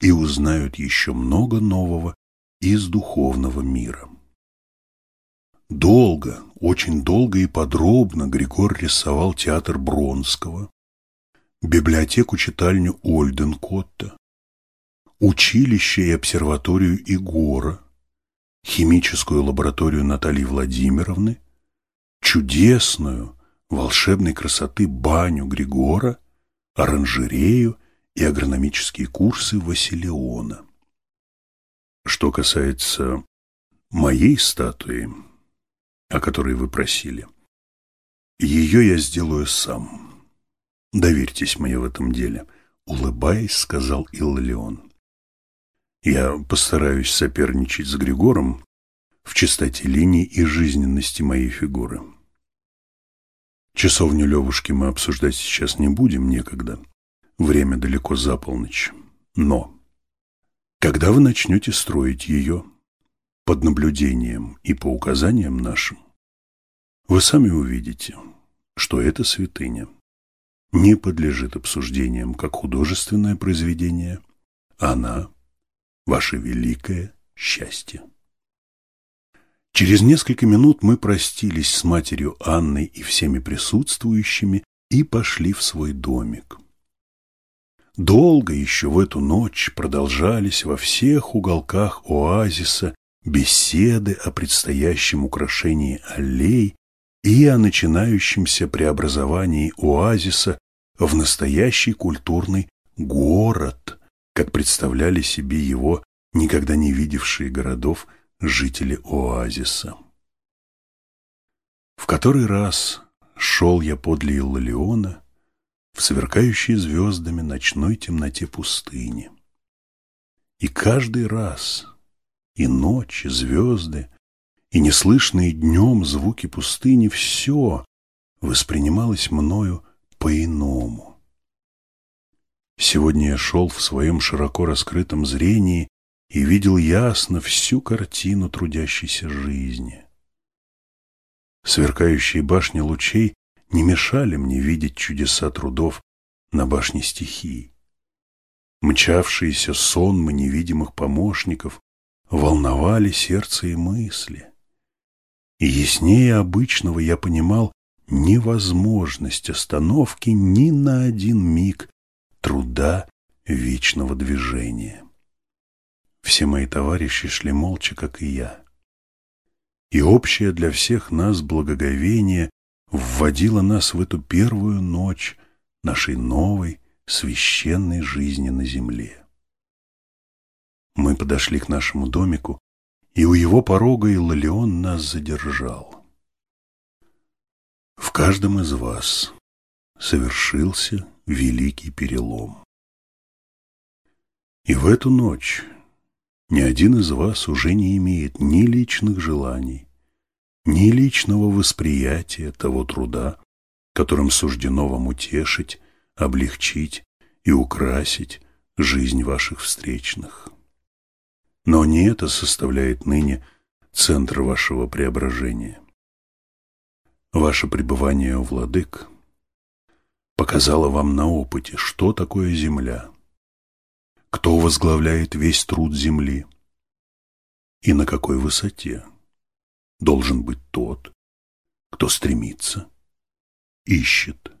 и узнают еще много нового из духовного мира. Долго, очень долго и подробно Григор рисовал театр Бронского, библиотеку-читальню Ольденкотта, училище и обсерваторию Игора, химическую лабораторию Натальи Владимировны, чудесную, волшебной красоты баню Григора, оранжерею и агрономические курсы Василиона. Что касается моей статуи, о которой вы просили. Ее я сделаю сам. Доверьтесь мне в этом деле, улыбаясь, сказал Иллион. Я постараюсь соперничать с Григором в чистоте линий и жизненности моей фигуры. Часовню Левушки мы обсуждать сейчас не будем, некогда. Время далеко за полночь. Но, когда вы начнете строить ее, под наблюдением и по указаниям нашим, вы сами увидите, что эта святыня не подлежит обсуждениям как художественное произведение, она – ваше великое счастье. Через несколько минут мы простились с матерью Анной и всеми присутствующими и пошли в свой домик. Долго еще в эту ночь продолжались во всех уголках оазиса беседы о предстоящем украшении аллей и о начинающемся преобразовании оазиса в настоящий культурный город, как представляли себе его никогда не видевшие городов жители оазиса. В который раз шел я подле Иллалиона в сверкающей звездами ночной темноте пустыни. И каждый раз и ночь, и звезды, и неслышные днем звуки пустыни — все воспринималось мною по-иному. Сегодня я шел в своем широко раскрытом зрении и видел ясно всю картину трудящейся жизни. Сверкающие башни лучей не мешали мне видеть чудеса трудов на башне стихий. Мчавшиеся сонмы невидимых помощников волновали сердце и мысли. И яснее обычного я понимал невозможность остановки ни на один миг труда вечного движения. Все мои товарищи шли молча, как и я. и общее для всех нас благоговение вводило нас в эту первую ночь нашей новой священной жизни на земле. Мы подошли к нашему домику, и у его порога Иллалион нас задержал. В каждом из вас совершился великий перелом. И в эту ночь ни один из вас уже не имеет ни личных желаний, ни личного восприятия того труда, которым суждено вам утешить, облегчить и украсить жизнь ваших встречных. Но не это составляет ныне центр вашего преображения. Ваше пребывание у владык показало вам на опыте, что такое земля, кто возглавляет весь труд земли и на какой высоте должен быть тот, кто стремится, ищет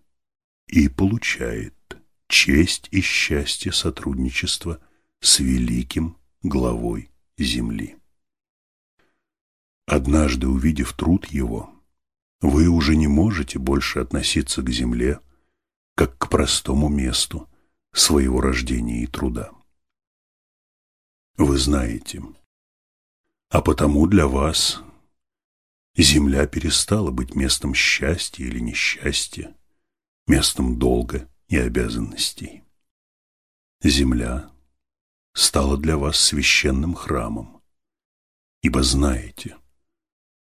и получает честь и счастье сотрудничества с великим главой земли. Однажды увидев труд его, вы уже не можете больше относиться к земле, как к простому месту своего рождения и труда. Вы знаете, а потому для вас земля перестала быть местом счастья или несчастья, местом долга и обязанностей. Земля стала для вас священным храмом, ибо знаете,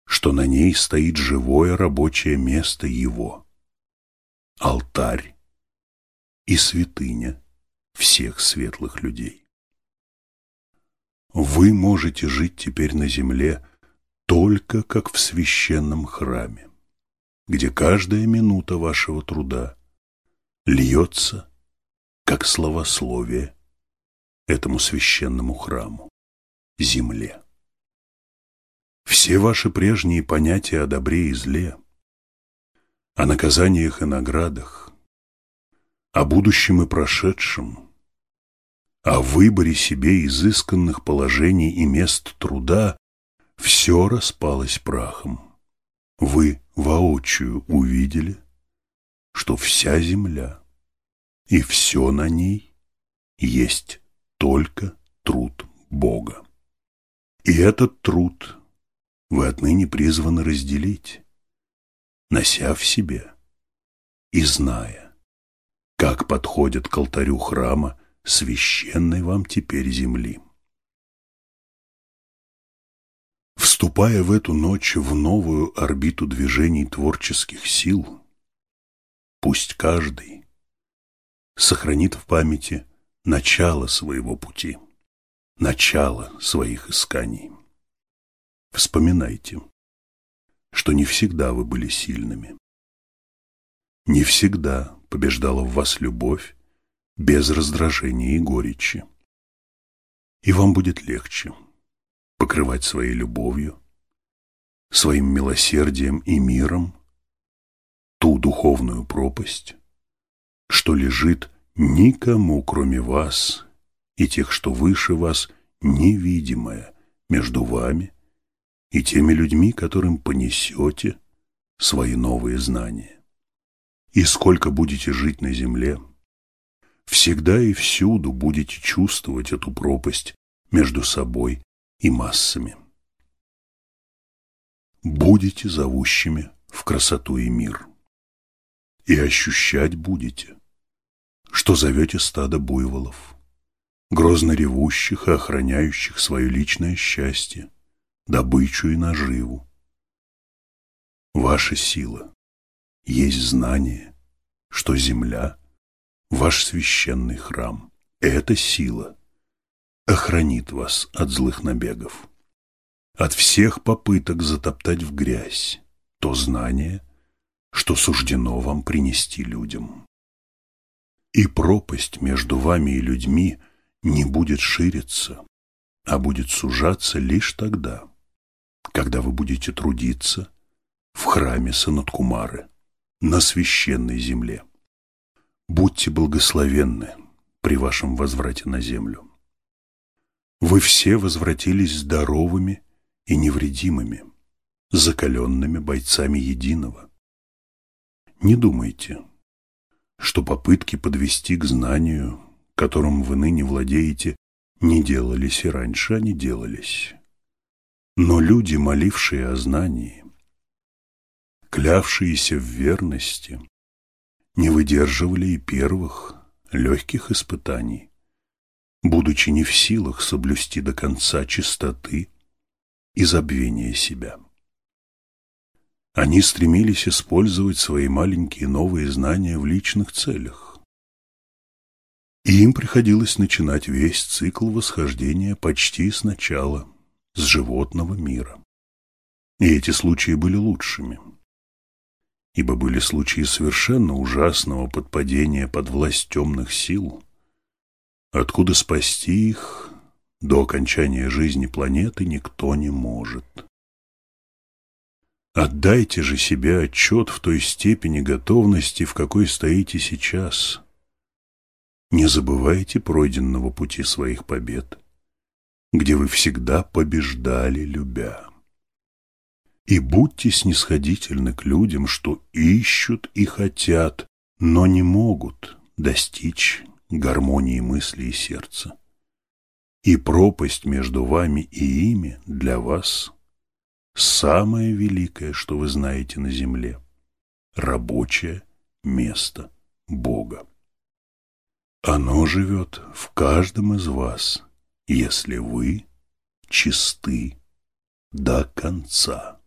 что на ней стоит живое рабочее место Его, алтарь и святыня всех светлых людей. Вы можете жить теперь на земле только как в священном храме, где каждая минута вашего труда льется, как словословие, этому священному храму, земле. Все ваши прежние понятия о добре и зле, о наказаниях и наградах, о будущем и прошедшем, о выборе себе изысканных положений и мест труда, все распалось прахом. Вы воочию увидели, что вся земля и все на ней есть только труд Бога. И этот труд вы отныне призваны разделить, нося в себе и зная, как подходят к алтарю храма священной вам теперь земли. Вступая в эту ночь в новую орбиту движений творческих сил, Пусть каждый сохранит в памяти начало своего пути, начало своих исканий. Вспоминайте, что не всегда вы были сильными. Не всегда побеждала в вас любовь без раздражения и горечи. И вам будет легче покрывать своей любовью, своим милосердием и миром ту духовную пропасть, что лежит никому, кроме вас и тех, что выше вас, невидимая между вами и теми людьми, которым понесете свои новые знания. И сколько будете жить на земле, всегда и всюду будете чувствовать эту пропасть между собой и массами. Будете зовущими в красоту и мир и ощущать будете, что зовете стадо буйволов, грозно ревущих и охраняющих свое личное счастье, добычу и наживу. Ваша сила есть знание, что земля – ваш священный храм. Эта сила охранит вас от злых набегов, от всех попыток затоптать в грязь то знание – что суждено вам принести людям. И пропасть между вами и людьми не будет шириться, а будет сужаться лишь тогда, когда вы будете трудиться в храме Санаткумары на священной земле. Будьте благословенны при вашем возврате на землю. Вы все возвратились здоровыми и невредимыми, закаленными бойцами единого. Не думайте, что попытки подвести к знанию, которым вы ныне владеете, не делались и раньше они делались. Но люди, молившие о знании, клявшиеся в верности, не выдерживали и первых легких испытаний, будучи не в силах соблюсти до конца чистоты и забвения себя. Они стремились использовать свои маленькие новые знания в личных целях. И им приходилось начинать весь цикл восхождения почти сначала, с животного мира. И эти случаи были лучшими, ибо были случаи совершенно ужасного подпадения под власть темных сил, откуда спасти их до окончания жизни планеты никто не может. Отдайте же себе отчет в той степени готовности, в какой стоите сейчас. Не забывайте пройденного пути своих побед, где вы всегда побеждали, любя. И будьте снисходительны к людям, что ищут и хотят, но не могут достичь гармонии мысли и сердца. И пропасть между вами и ими для вас – самое великое, что вы знаете на земле – рабочее место Бога. Оно живет в каждом из вас, если вы чисты до конца.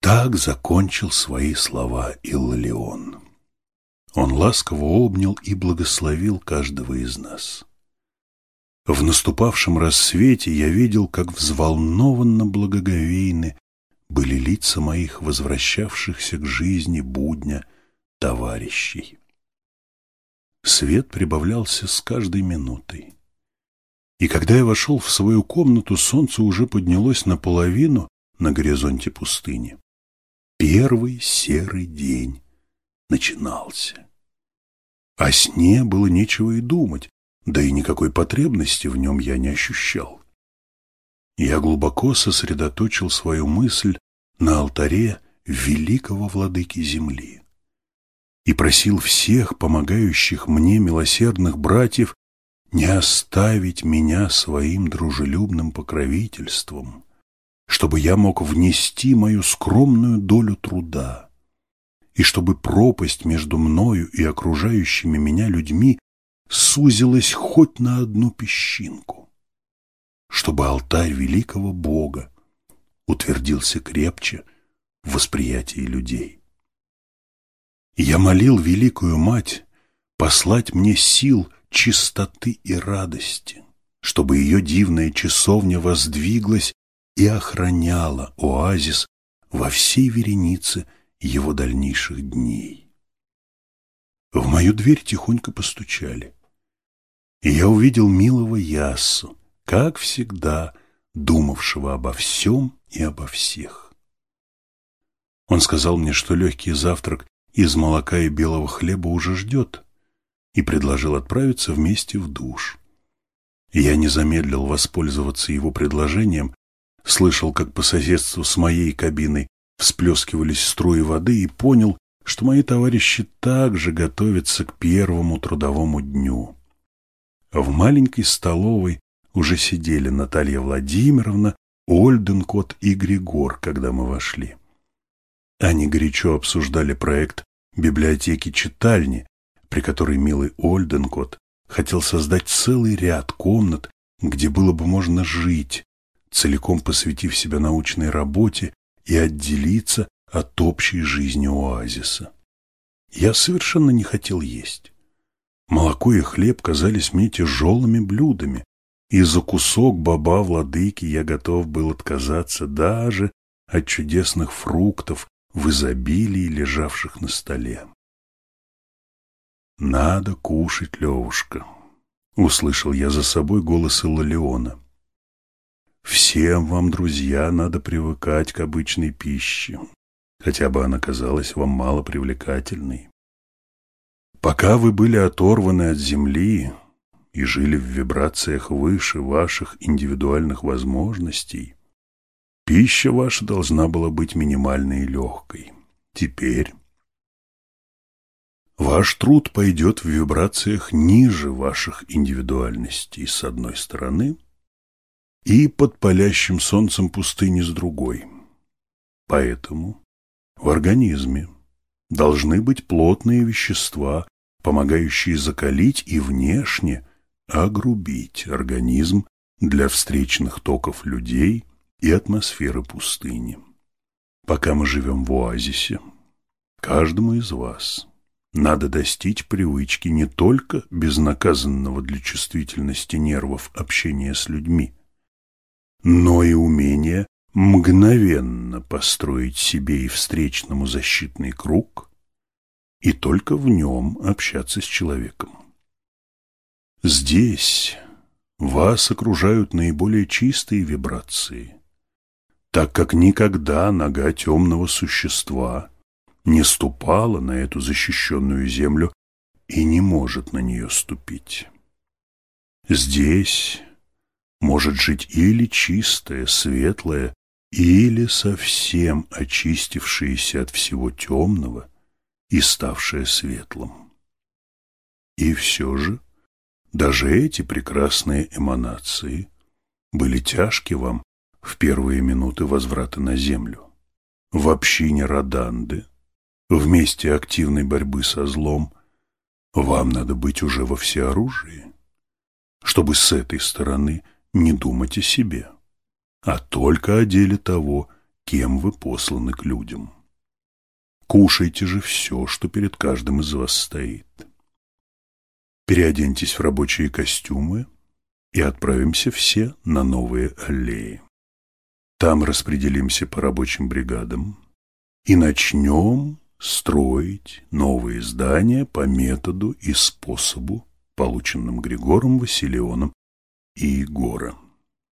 Так закончил свои слова Иллион. Он ласково обнял и благословил каждого из нас. В наступавшем рассвете я видел, как взволнованно благоговейны были лица моих возвращавшихся к жизни будня товарищей. Свет прибавлялся с каждой минутой. И когда я вошел в свою комнату, солнце уже поднялось наполовину на горизонте пустыни. Первый серый день начинался. О сне было нечего и думать да и никакой потребности в нем я не ощущал. Я глубоко сосредоточил свою мысль на алтаре великого владыки земли и просил всех помогающих мне милосердных братьев не оставить меня своим дружелюбным покровительством, чтобы я мог внести мою скромную долю труда, и чтобы пропасть между мною и окружающими меня людьми сузилась хоть на одну песчинку, чтобы алтарь великого Бога утвердился крепче в восприятии людей. Я молил великую мать послать мне сил чистоты и радости, чтобы ее дивная часовня воздвиглась и охраняла оазис во всей веренице его дальнейших дней. В мою дверь тихонько постучали и я увидел милого Яссу, как всегда, думавшего обо всем и обо всех. Он сказал мне, что легкий завтрак из молока и белого хлеба уже ждет, и предложил отправиться вместе в душ. я не замедлил воспользоваться его предложением, слышал, как по соседству с моей кабиной всплескивались струи воды и понял, что мои товарищи также готовятся к первому трудовому дню. В маленькой столовой уже сидели Наталья Владимировна, Ольденкот и Григор, когда мы вошли. Они горячо обсуждали проект библиотеки-читальни, при которой милый Ольденкот хотел создать целый ряд комнат, где было бы можно жить, целиком посвятив себя научной работе и отделиться от общей жизни оазиса. Я совершенно не хотел есть. Молоко и хлеб казались мне тяжелыми блюдами, и за кусок баба владыки я готов был отказаться даже от чудесных фруктов в изобилии, лежавших на столе. «Надо кушать, Левушка», — услышал я за собой голос Иллиона. «Всем вам, друзья, надо привыкать к обычной пище, хотя бы она казалась вам мало привлекательной. Пока вы были оторваны от земли и жили в вибрациях выше ваших индивидуальных возможностей, Пища ваша должна была быть минимальной и легкой. Теперь ваш труд пойдет в вибрациях ниже ваших индивидуальностей с одной стороны и под палящим солнцем пустыни с другой. Поэтому в организме должны быть плотные вещества, помогающие закалить и внешне огрубить организм для встречных токов людей и атмосферы пустыни. Пока мы живем в оазисе, каждому из вас надо достичь привычки не только безнаказанного для чувствительности нервов общения с людьми, но и умения мгновенно построить себе и встречному защитный круг и только в нем общаться с человеком. Здесь вас окружают наиболее чистые вибрации, так как никогда нога темного существа не ступала на эту защищенную землю и не может на нее ступить. Здесь может жить или чистое, светлое, или совсем очистившееся от всего темного и ставшее светлым. И все же даже эти прекрасные эманации были тяжки вам в первые минуты возврата на землю. В общине Роданды, в активной борьбы со злом, вам надо быть уже во всеоружии, чтобы с этой стороны не думать о себе а только о деле того, кем вы посланы к людям. Кушайте же все, что перед каждым из вас стоит. Переоденьтесь в рабочие костюмы и отправимся все на новые аллеи. Там распределимся по рабочим бригадам и начнем строить новые здания по методу и способу, полученным Григором Василионом и Егором.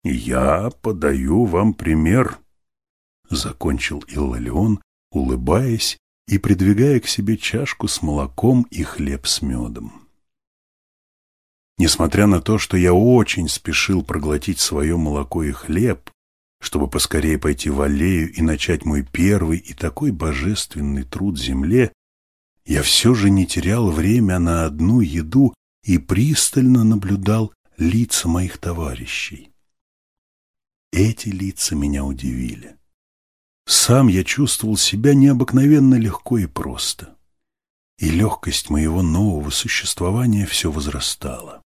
«Я подаю вам пример», — закончил Иллалион, улыбаясь и придвигая к себе чашку с молоком и хлеб с медом. Несмотря на то, что я очень спешил проглотить свое молоко и хлеб, чтобы поскорее пойти в аллею и начать мой первый и такой божественный труд земле, я все же не терял время на одну еду и пристально наблюдал лица моих товарищей. Эти лица меня удивили. Сам я чувствовал себя необыкновенно легко и просто. И легкость моего нового существования все возрастала.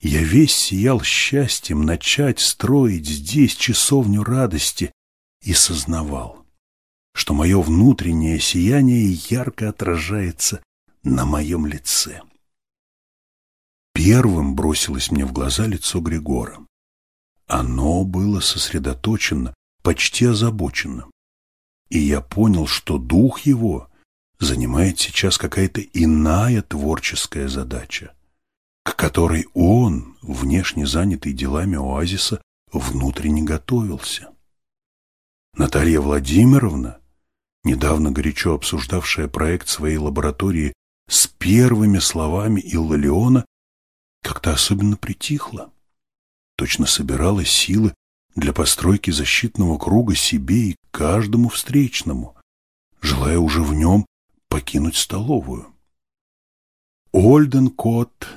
Я весь сиял счастьем начать строить здесь часовню радости и сознавал, что мое внутреннее сияние ярко отражается на моем лице. Первым бросилось мне в глаза лицо Григора. Оно было сосредоточено, почти озабочено. И я понял, что дух его занимает сейчас какая-то иная творческая задача, к которой он, внешне занятый делами оазиса, внутренне готовился. Наталья Владимировна, недавно горячо обсуждавшая проект своей лаборатории с первыми словами Иллалиона, как-то особенно притихла точно собирала силы для постройки защитного круга себе и каждому встречному, желая уже в нем покинуть столовую. Ольден Кот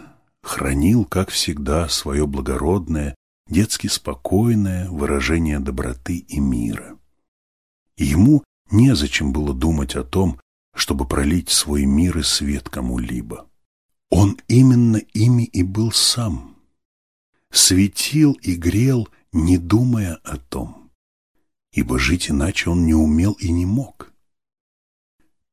хранил, как всегда, свое благородное, детски спокойное выражение доброты и мира. И ему незачем было думать о том, чтобы пролить свой мир и свет кому-либо. Он именно ими и был сам – светил и грел, не думая о том, ибо жить иначе он не умел и не мог.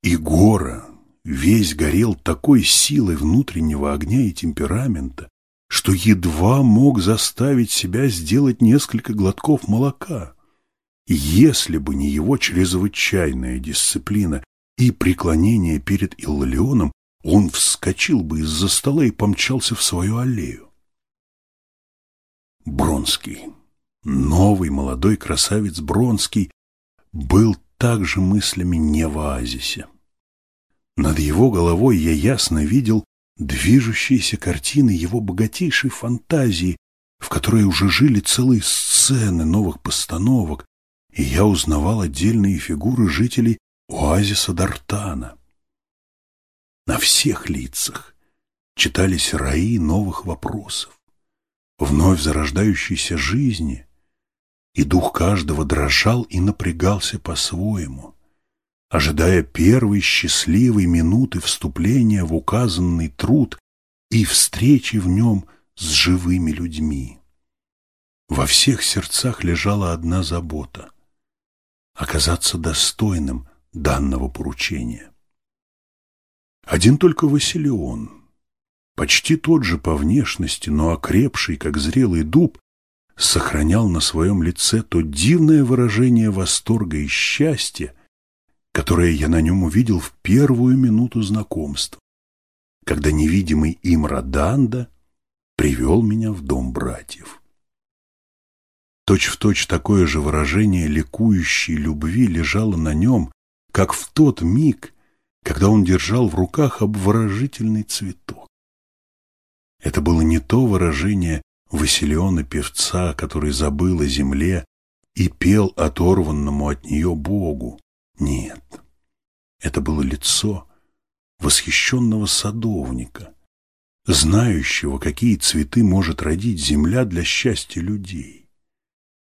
И гора весь горел такой силой внутреннего огня и темперамента, что едва мог заставить себя сделать несколько глотков молока. Если бы не его чрезвычайная дисциплина и преклонение перед Иллионом, он вскочил бы из-за стола и помчался в свою аллею. Бронский, новый молодой красавец Бронский, был также мыслями не в оазисе. Над его головой я ясно видел движущиеся картины его богатейшей фантазии, в которой уже жили целые сцены новых постановок, и я узнавал отдельные фигуры жителей оазиса Дартана. На всех лицах читались раи новых вопросов, вновь зарождающейся жизни, и дух каждого дрожал и напрягался по-своему, ожидая первой счастливой минуты вступления в указанный труд и встречи в нем с живыми людьми. Во всех сердцах лежала одна забота — оказаться достойным данного поручения. Один только Василион, почти тот же по внешности, но окрепший, как зрелый дуб, сохранял на своем лице то дивное выражение восторга и счастья, которое я на нем увидел в первую минуту знакомства, когда невидимый им Раданда привел меня в дом братьев. Точь-в-точь точь такое же выражение ликующей любви лежало на нем, как в тот миг, когда он держал в руках обворожительный цветок. Это было не то выражение Василиона-певца, который забыл о земле и пел оторванному от нее Богу. Нет, это было лицо восхищенного садовника, знающего, какие цветы может родить земля для счастья людей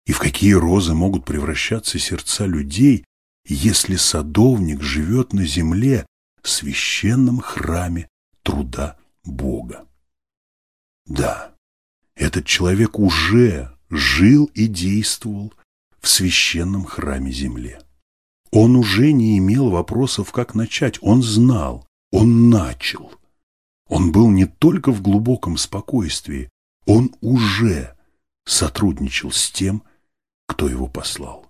и в какие розы могут превращаться сердца людей, если садовник живет на земле, священном храме труда Бога. Да, этот человек уже жил и действовал в священном храме земле. Он уже не имел вопросов, как начать, он знал, он начал. Он был не только в глубоком спокойствии, он уже сотрудничал с тем, кто его послал.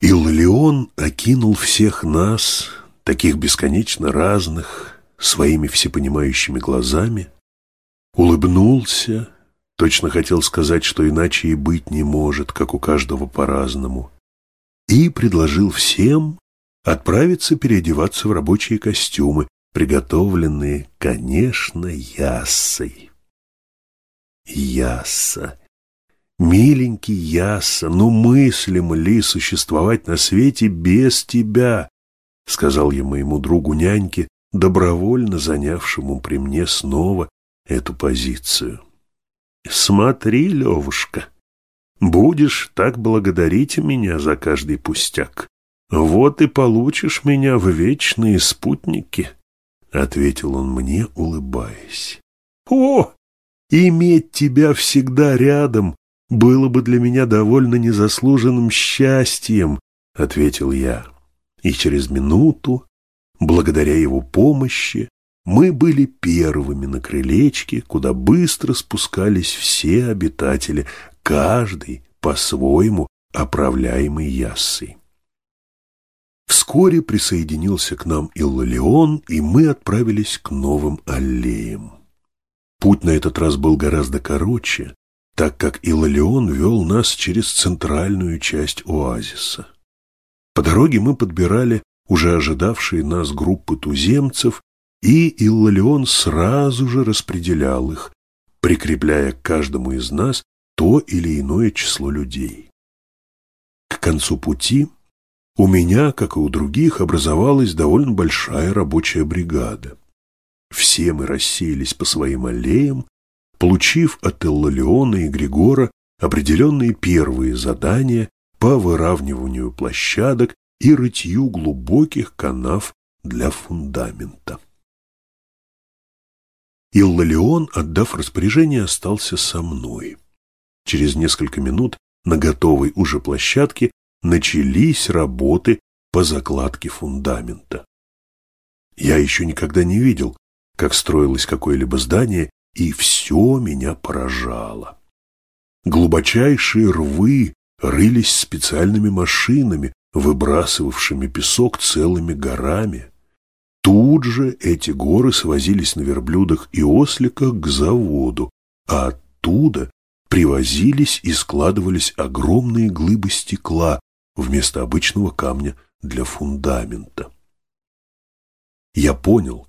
Иллион окинул всех нас, таких бесконечно разных, своими всепонимающими глазами, улыбнулся, точно хотел сказать, что иначе и быть не может, как у каждого по-разному, и предложил всем отправиться переодеваться в рабочие костюмы, приготовленные, конечно, Яссой. Ясса Миленький Яса, ну мыслимо ли существовать на свете без тебя? Сказал я моему другу няньке, добровольно занявшему при мне снова эту позицию. Смотри, Левушка, будешь так благодарить меня за каждый пустяк. Вот и получишь меня в вечные спутники, — ответил он мне, улыбаясь. О, иметь тебя всегда рядом было бы для меня довольно незаслуженным счастьем, — ответил я. И через минуту, благодаря его помощи, мы были первыми на крылечке, куда быстро спускались все обитатели, каждый по-своему оправляемый яссой. Вскоре присоединился к нам Иллалион, и мы отправились к новым аллеям. Путь на этот раз был гораздо короче, так как Илалион вел нас через центральную часть оазиса. По дороге мы подбирали уже ожидавшие нас группы туземцев, и Иллалион сразу же распределял их, прикрепляя к каждому из нас то или иное число людей. К концу пути у меня, как и у других, образовалась довольно большая рабочая бригада. Все мы рассеялись по своим аллеям, получив от Эллалиона и Григора определенные первые задания по выравниванию площадок и рытью глубоких канав для фундамента. Иллалион, отдав распоряжение, остался со мной. Через несколько минут на готовой уже площадке начались работы по закладке фундамента. Я еще никогда не видел, как строилось какое-либо здание и все меня поражало. Глубочайшие рвы рылись специальными машинами, выбрасывавшими песок целыми горами. Тут же эти горы свозились на верблюдах и осликах к заводу, а оттуда привозились и складывались огромные глыбы стекла вместо обычного камня для фундамента. Я понял,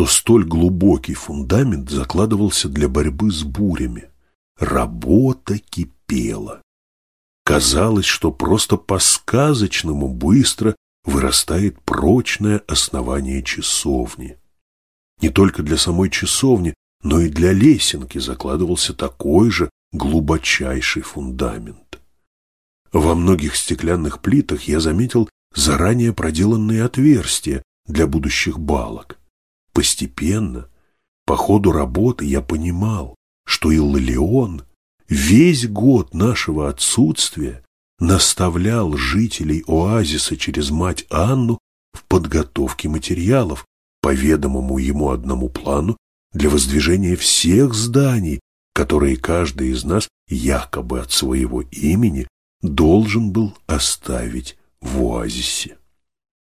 что столь глубокий фундамент закладывался для борьбы с бурями. Работа кипела. казалось, что просто по-сказочному быстро вырастает прочное основание часовни. Не только для самой часовни, но и для лесенки закладывался такой же глубочайший фундамент. Во многих стеклянных плитах я заметил заранее проделанные отверстия для будущих балок. Постепенно, по ходу работы я понимал, что Иллион весь год нашего отсутствия наставлял жителей оазиса через мать Анну в подготовке материалов по ведомому ему одному плану для воздвижения всех зданий, которые каждый из нас якобы от своего имени должен был оставить в оазисе.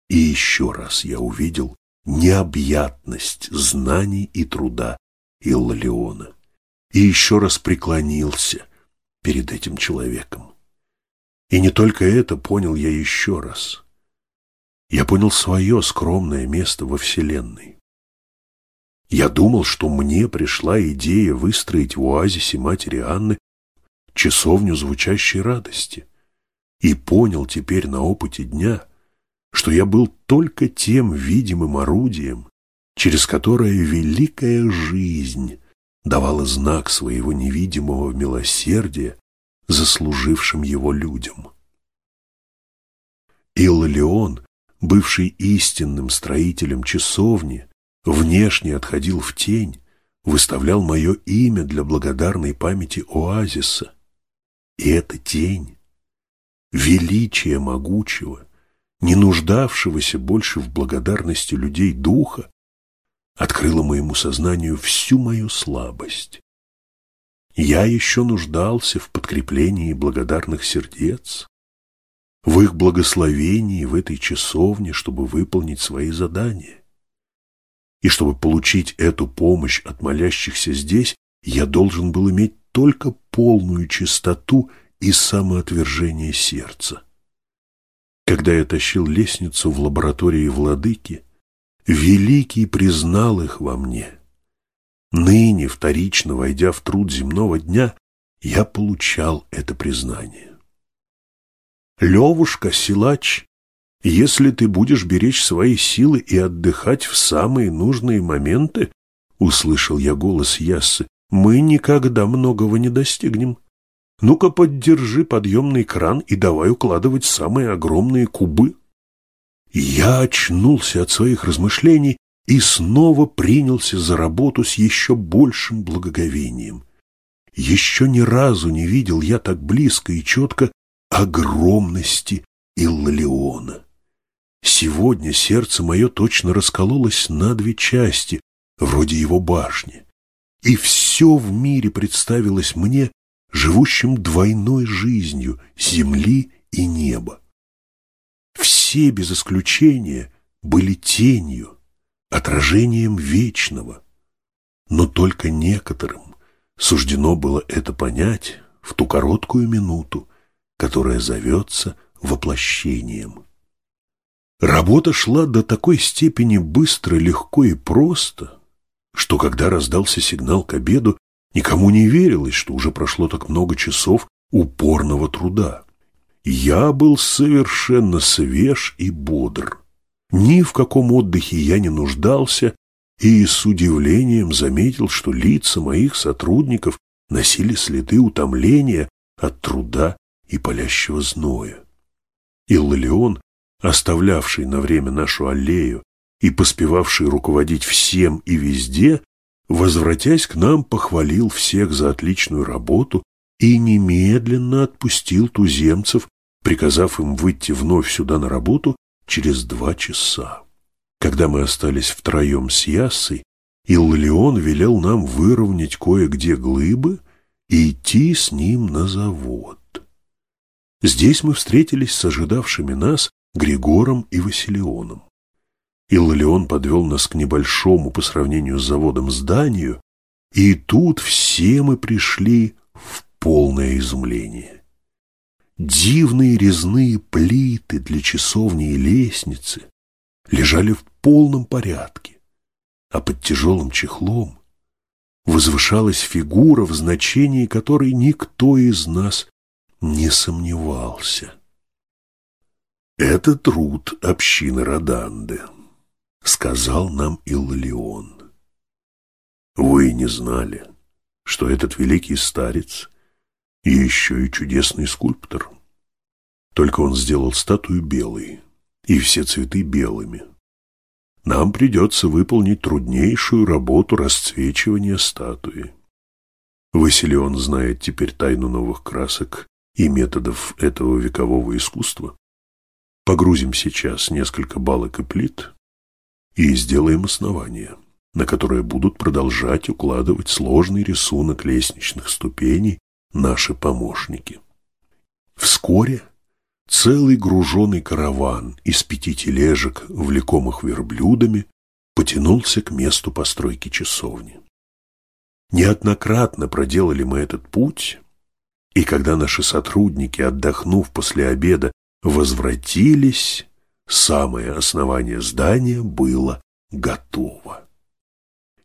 И еще раз я увидел необъятность знаний и труда Иллалиона. И еще раз преклонился перед этим человеком. И не только это понял я еще раз. Я понял свое скромное место во Вселенной. Я думал, что мне пришла идея выстроить в оазисе матери Анны часовню звучащей радости. И понял теперь на опыте дня, что я был только тем видимым орудием, через которое великая жизнь давала знак своего невидимого милосердия заслужившим его людям. Иллион, бывший истинным строителем часовни, внешне отходил в тень, выставлял мое имя для благодарной памяти оазиса. И эта тень, величие могучего, не нуждавшегося больше в благодарности людей духа, открыла моему сознанию всю мою слабость. Я еще нуждался в подкреплении благодарных сердец, в их благословении в этой часовне, чтобы выполнить свои задания. И чтобы получить эту помощь от молящихся здесь, я должен был иметь только полную чистоту и самоотвержение сердца. Когда я тащил лестницу в лаборатории владыки, Великий признал их во мне. Ныне, вторично войдя в труд земного дня, я получал это признание. Левушка, силач, если ты будешь беречь свои силы и отдыхать в самые нужные моменты, услышал я голос Яссы, мы никогда многого не достигнем. Ну-ка, поддержи подъемный кран и давай укладывать самые огромные кубы. Я очнулся от своих размышлений и снова принялся за работу с еще большим благоговением. Еще ни разу не видел я так близко и четко огромности Иллалиона. Сегодня сердце мое точно раскололось на две части, вроде его башни, и все в мире представилось мне живущим двойной жизнью земли и неба. Все без исключения были тенью, отражением вечного. Но только некоторым суждено было это понять в ту короткую минуту, которая зовется воплощением. Работа шла до такой степени быстро, легко и просто, что когда раздался сигнал к обеду, никому не верилось, что уже прошло так много часов упорного труда. Я был совершенно свеж и бодр. Ни в каком отдыхе я не нуждался и с удивлением заметил, что лица моих сотрудников носили следы утомления от труда и палящего зноя. Иллалион, оставлявший на время нашу аллею и поспевавший руководить всем и везде, возвратясь к нам, похвалил всех за отличную работу и немедленно отпустил туземцев, приказав им выйти вновь сюда на работу через два часа. Когда мы остались втроем с Яссой, Иллион велел нам выровнять кое-где глыбы и идти с ним на завод. Здесь мы встретились с ожидавшими нас Григором и Василионом. Иллион подвел нас к небольшому по сравнению с заводом зданию, и тут все мы пришли в полное изумление. Дивные резные плиты для часовни и лестницы лежали в полном порядке, а под тяжелым чехлом возвышалась фигура, в значении которой никто из нас не сомневался. «Это труд общины Роданды», — сказал нам Иллион. «Вы не знали, что этот великий старец и еще и чудесный скульптор. Только он сделал статую белой, и все цветы белыми. Нам придется выполнить труднейшую работу расцвечивания статуи. Василион знает теперь тайну новых красок и методов этого векового искусства. Погрузим сейчас несколько балок и плит и сделаем основание, на которое будут продолжать укладывать сложный рисунок лестничных ступеней наши помощники. Вскоре целый груженный караван из пяти тележек, влекомых верблюдами, потянулся к месту постройки часовни. Неоднократно проделали мы этот путь, и когда наши сотрудники, отдохнув после обеда, возвратились, самое основание здания было готово.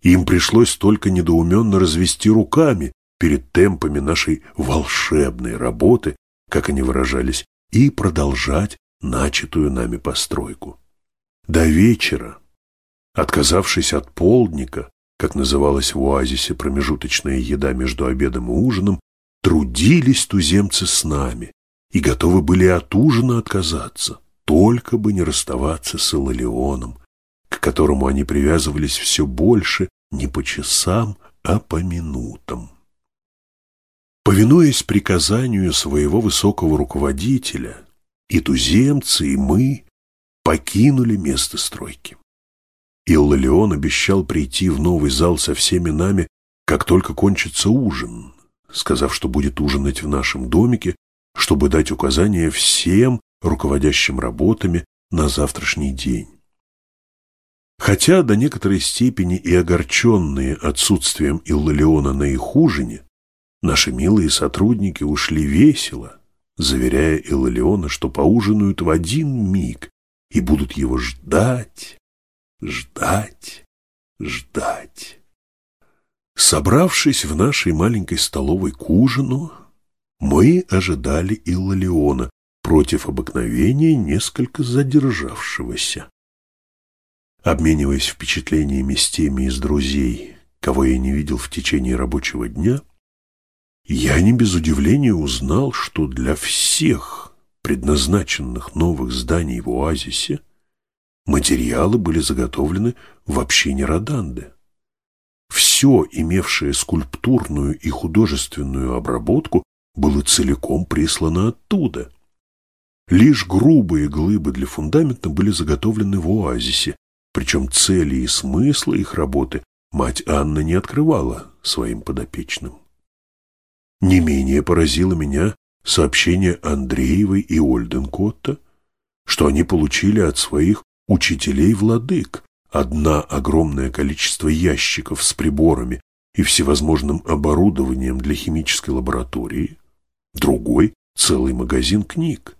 Им пришлось только недоуменно развести руками перед темпами нашей волшебной работы, как они выражались, и продолжать начатую нами постройку. До вечера, отказавшись от полдника, как называлась в оазисе промежуточная еда между обедом и ужином, трудились туземцы с нами и готовы были от ужина отказаться, только бы не расставаться с Илалионом, к которому они привязывались все больше не по часам, а по минутам. Повинуясь приказанию своего высокого руководителя, и туземцы, и мы покинули место стройки. Иллалион обещал прийти в новый зал со всеми нами, как только кончится ужин, сказав, что будет ужинать в нашем домике, чтобы дать указания всем руководящим работами на завтрашний день. Хотя до некоторой степени и огорченные отсутствием Иллалиона на их ужине, Наши милые сотрудники ушли весело, заверяя Иллиона, что поужинают в один миг и будут его ждать, ждать, ждать. Собравшись в нашей маленькой столовой к ужину, мы ожидали Иллиона против обыкновения несколько задержавшегося. Обмениваясь впечатлениями с теми из друзей, кого я не видел в течение рабочего дня, я не без удивления узнал, что для всех предназначенных новых зданий в оазисе материалы были заготовлены в общине Роданды. Все, имевшее скульптурную и художественную обработку, было целиком прислано оттуда. Лишь грубые глыбы для фундамента были заготовлены в оазисе, причем цели и смысла их работы мать Анна не открывала своим подопечным. Не менее поразило меня сообщение Андреевой и Ольденкотта, что они получили от своих учителей-владык одна огромное количество ящиков с приборами и всевозможным оборудованием для химической лаборатории, другой – целый магазин книг.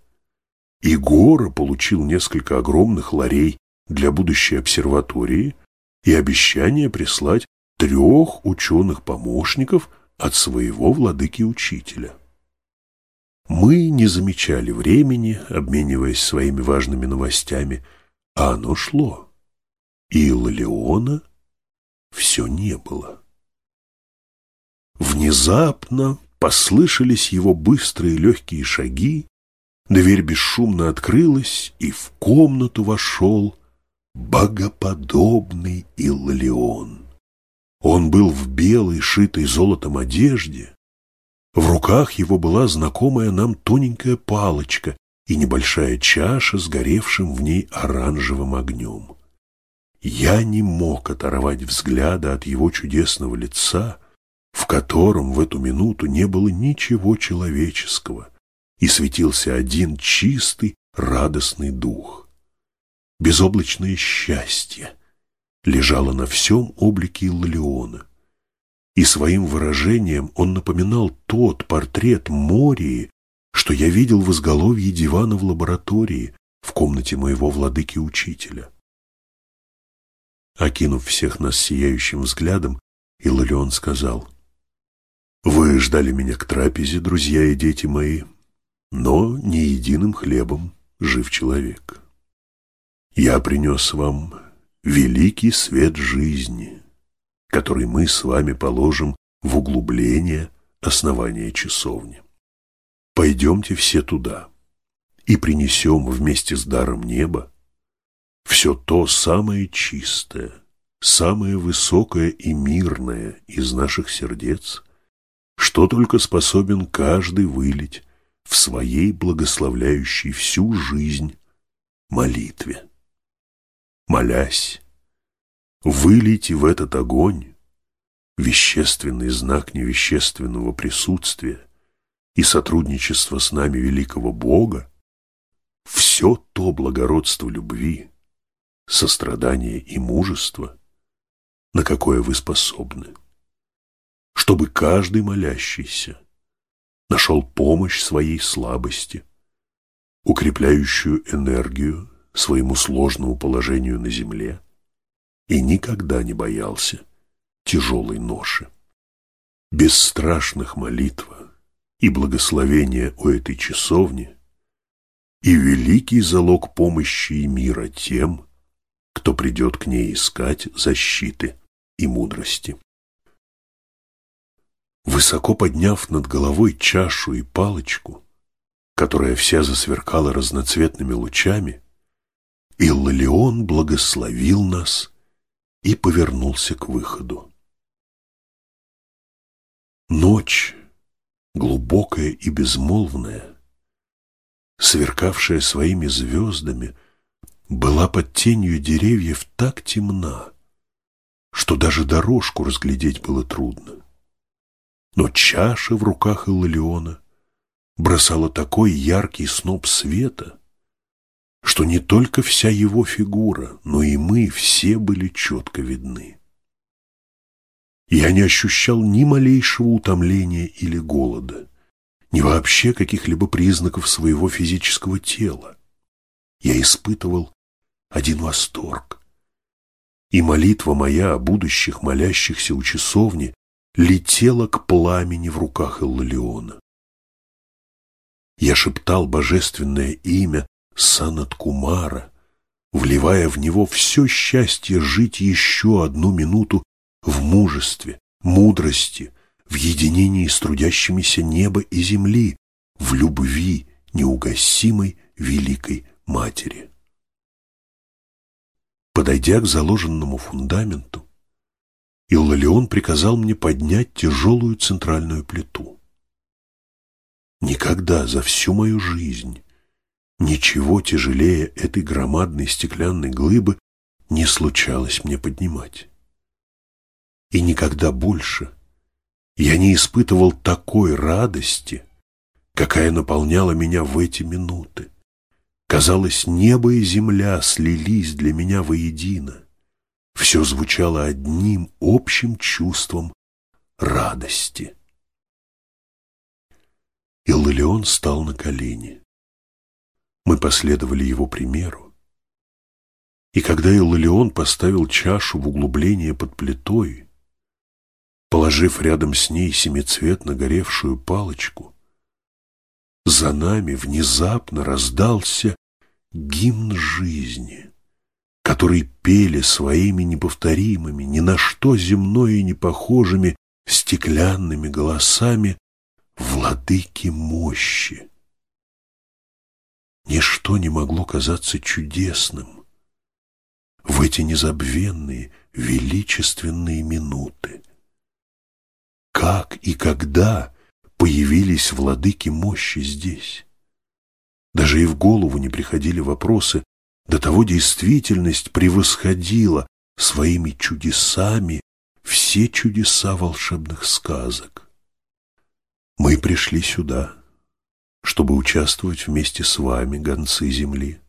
И Гора получил несколько огромных ларей для будущей обсерватории и обещание прислать трех ученых-помощников от своего владыки-учителя. Мы не замечали времени, обмениваясь своими важными новостями, а оно шло. И Лолеона все не было. Внезапно послышались его быстрые легкие шаги, дверь бесшумно открылась, и в комнату вошел богоподобный Иллион. Он был в белой, шитой золотом одежде. В руках его была знакомая нам тоненькая палочка и небольшая чаша с горевшим в ней оранжевым огнем. Я не мог оторвать взгляда от его чудесного лица, в котором в эту минуту не было ничего человеческого, и светился один чистый, радостный дух. Безоблачное счастье, лежала на всем облике Иллиона. И своим выражением он напоминал тот портрет Мории, что я видел в изголовье дивана в лаборатории в комнате моего владыки-учителя. Окинув всех нас сияющим взглядом, Иллион сказал, «Вы ждали меня к трапезе, друзья и дети мои, но не единым хлебом жив человек. Я принес вам великий свет жизни, который мы с вами положим в углубление основания часовни. Пойдемте все туда и принесем вместе с даром неба все то самое чистое, самое высокое и мирное из наших сердец, что только способен каждый вылить в своей благословляющей всю жизнь молитве. Молясь, вылейте в этот огонь вещественный знак невещественного присутствия и сотрудничества с нами великого Бога, все то благородство любви, сострадание и мужество, на какое вы способны, чтобы каждый молящийся нашел помощь своей слабости, укрепляющую энергию своему сложному положению на земле и никогда не боялся тяжелой ноши. Бесстрашных молитва и благословения у этой часовни и великий залог помощи и мира тем, кто придет к ней искать защиты и мудрости. Высоко подняв над головой чашу и палочку, которая вся засверкала разноцветными лучами, Иллалион благословил нас и повернулся к выходу. Ночь, глубокая и безмолвная, сверкавшая своими звездами, была под тенью деревьев так темна, что даже дорожку разглядеть было трудно. Но чаша в руках Иллиона бросала такой яркий сноп света, что не только вся его фигура, но и мы все были четко видны. Я не ощущал ни малейшего утомления или голода, ни вообще каких-либо признаков своего физического тела. Я испытывал один восторг. И молитва моя о будущих молящихся у часовни летела к пламени в руках Иллалиона. Я шептал божественное имя Санаткумара, вливая в него все счастье жить еще одну минуту в мужестве, мудрости, в единении с трудящимися неба и земли, в любви неугасимой великой матери. Подойдя к заложенному фундаменту, Иллалион приказал мне поднять тяжелую центральную плиту. Никогда за всю мою жизнь ничего тяжелее этой громадной стеклянной глыбы не случалось мне поднимать. И никогда больше я не испытывал такой радости, какая наполняла меня в эти минуты. Казалось, небо и земля слились для меня воедино. Все звучало одним общим чувством радости. Иллион стал на колени. Мы последовали его примеру. И когда Иллион поставил чашу в углубление под плитой, положив рядом с ней семицветно горевшую палочку, за нами внезапно раздался гимн жизни, который пели своими неповторимыми, ни на что земное не похожими стеклянными голосами владыки мощи. Ничто не могло казаться чудесным в эти незабвенные, величественные минуты. Как и когда появились владыки мощи здесь. Даже и в голову не приходили вопросы, до того действительность превосходила своими чудесами все чудеса волшебных сказок. Мы пришли сюда, чтобы участвовать вместе с вами, гонцы Земли,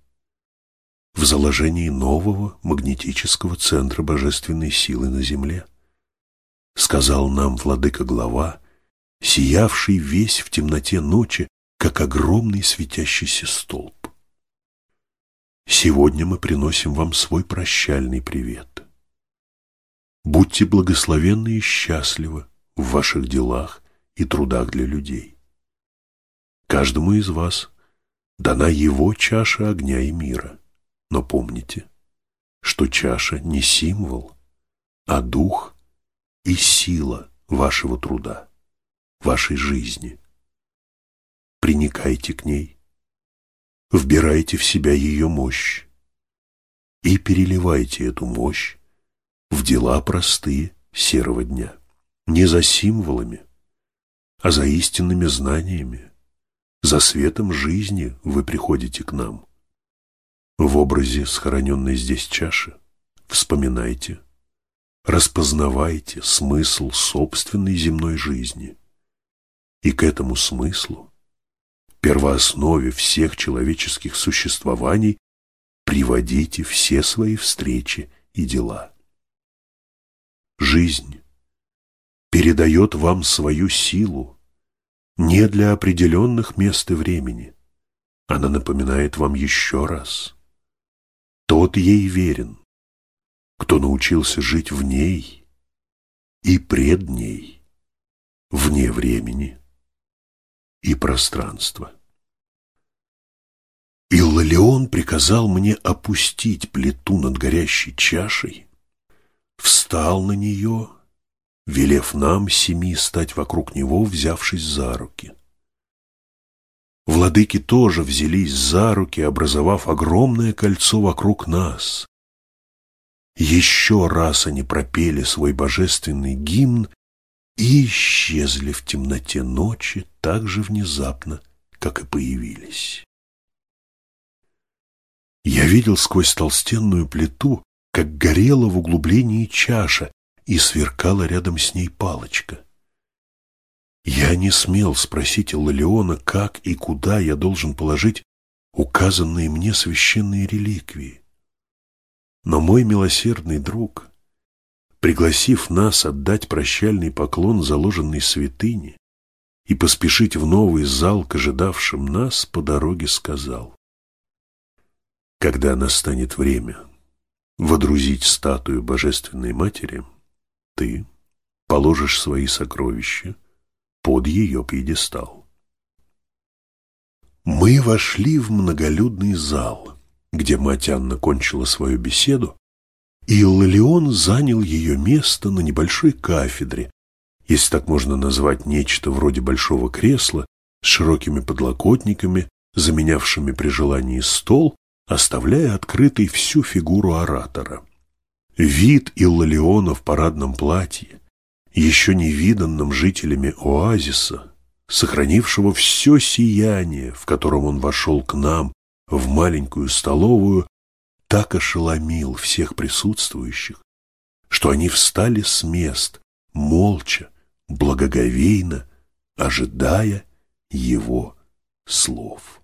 в заложении нового магнетического центра божественной силы на Земле, сказал нам владыка-глава, сиявший весь в темноте ночи, как огромный светящийся столб. Сегодня мы приносим вам свой прощальный привет. Будьте благословенны и счастливы в ваших делах и трудах для людей. Каждому из вас дана его чаша огня и мира. Но помните, что чаша не символ, а дух и сила вашего труда, вашей жизни. Приникайте к ней, вбирайте в себя ее мощь и переливайте эту мощь в дела простые серого дня, не за символами, а за истинными знаниями, за светом жизни вы приходите к нам. В образе схороненной здесь чаши вспоминайте, распознавайте смысл собственной земной жизни. И к этому смыслу, первооснове всех человеческих существований, приводите все свои встречи и дела. Жизнь передает вам свою силу не для определенных мест и времени. Она напоминает вам еще раз. Тот ей верен, кто научился жить в ней и пред ней, вне времени и пространства. Иллалион приказал мне опустить плиту над горящей чашей встал на нее, велев нам семи стать вокруг него, взявшись за руки. Владыки тоже взялись за руки, образовав огромное кольцо вокруг нас. Еще раз они пропели свой божественный гимн и исчезли в темноте ночи так же внезапно, как и появились. Я видел сквозь толстенную плиту как горела в углублении чаша и сверкала рядом с ней палочка. Я не смел спросить Лолеона, как и куда я должен положить указанные мне священные реликвии. Но мой милосердный друг, пригласив нас отдать прощальный поклон заложенной святыне и поспешить в новый зал к ожидавшим нас, по дороге сказал, «Когда настанет время, водрузить статую Божественной Матери, ты положишь свои сокровища под ее пьедестал. Мы вошли в многолюдный зал, где мать Анна кончила свою беседу, и Иллалион занял ее место на небольшой кафедре, если так можно назвать нечто вроде большого кресла с широкими подлокотниками, заменявшими при желании стол, оставляя открытой всю фигуру оратора. Вид Иллалиона в парадном платье, еще не виданном жителями оазиса, сохранившего все сияние, в котором он вошел к нам в маленькую столовую, так ошеломил всех присутствующих, что они встали с мест, молча, благоговейно, ожидая его слов.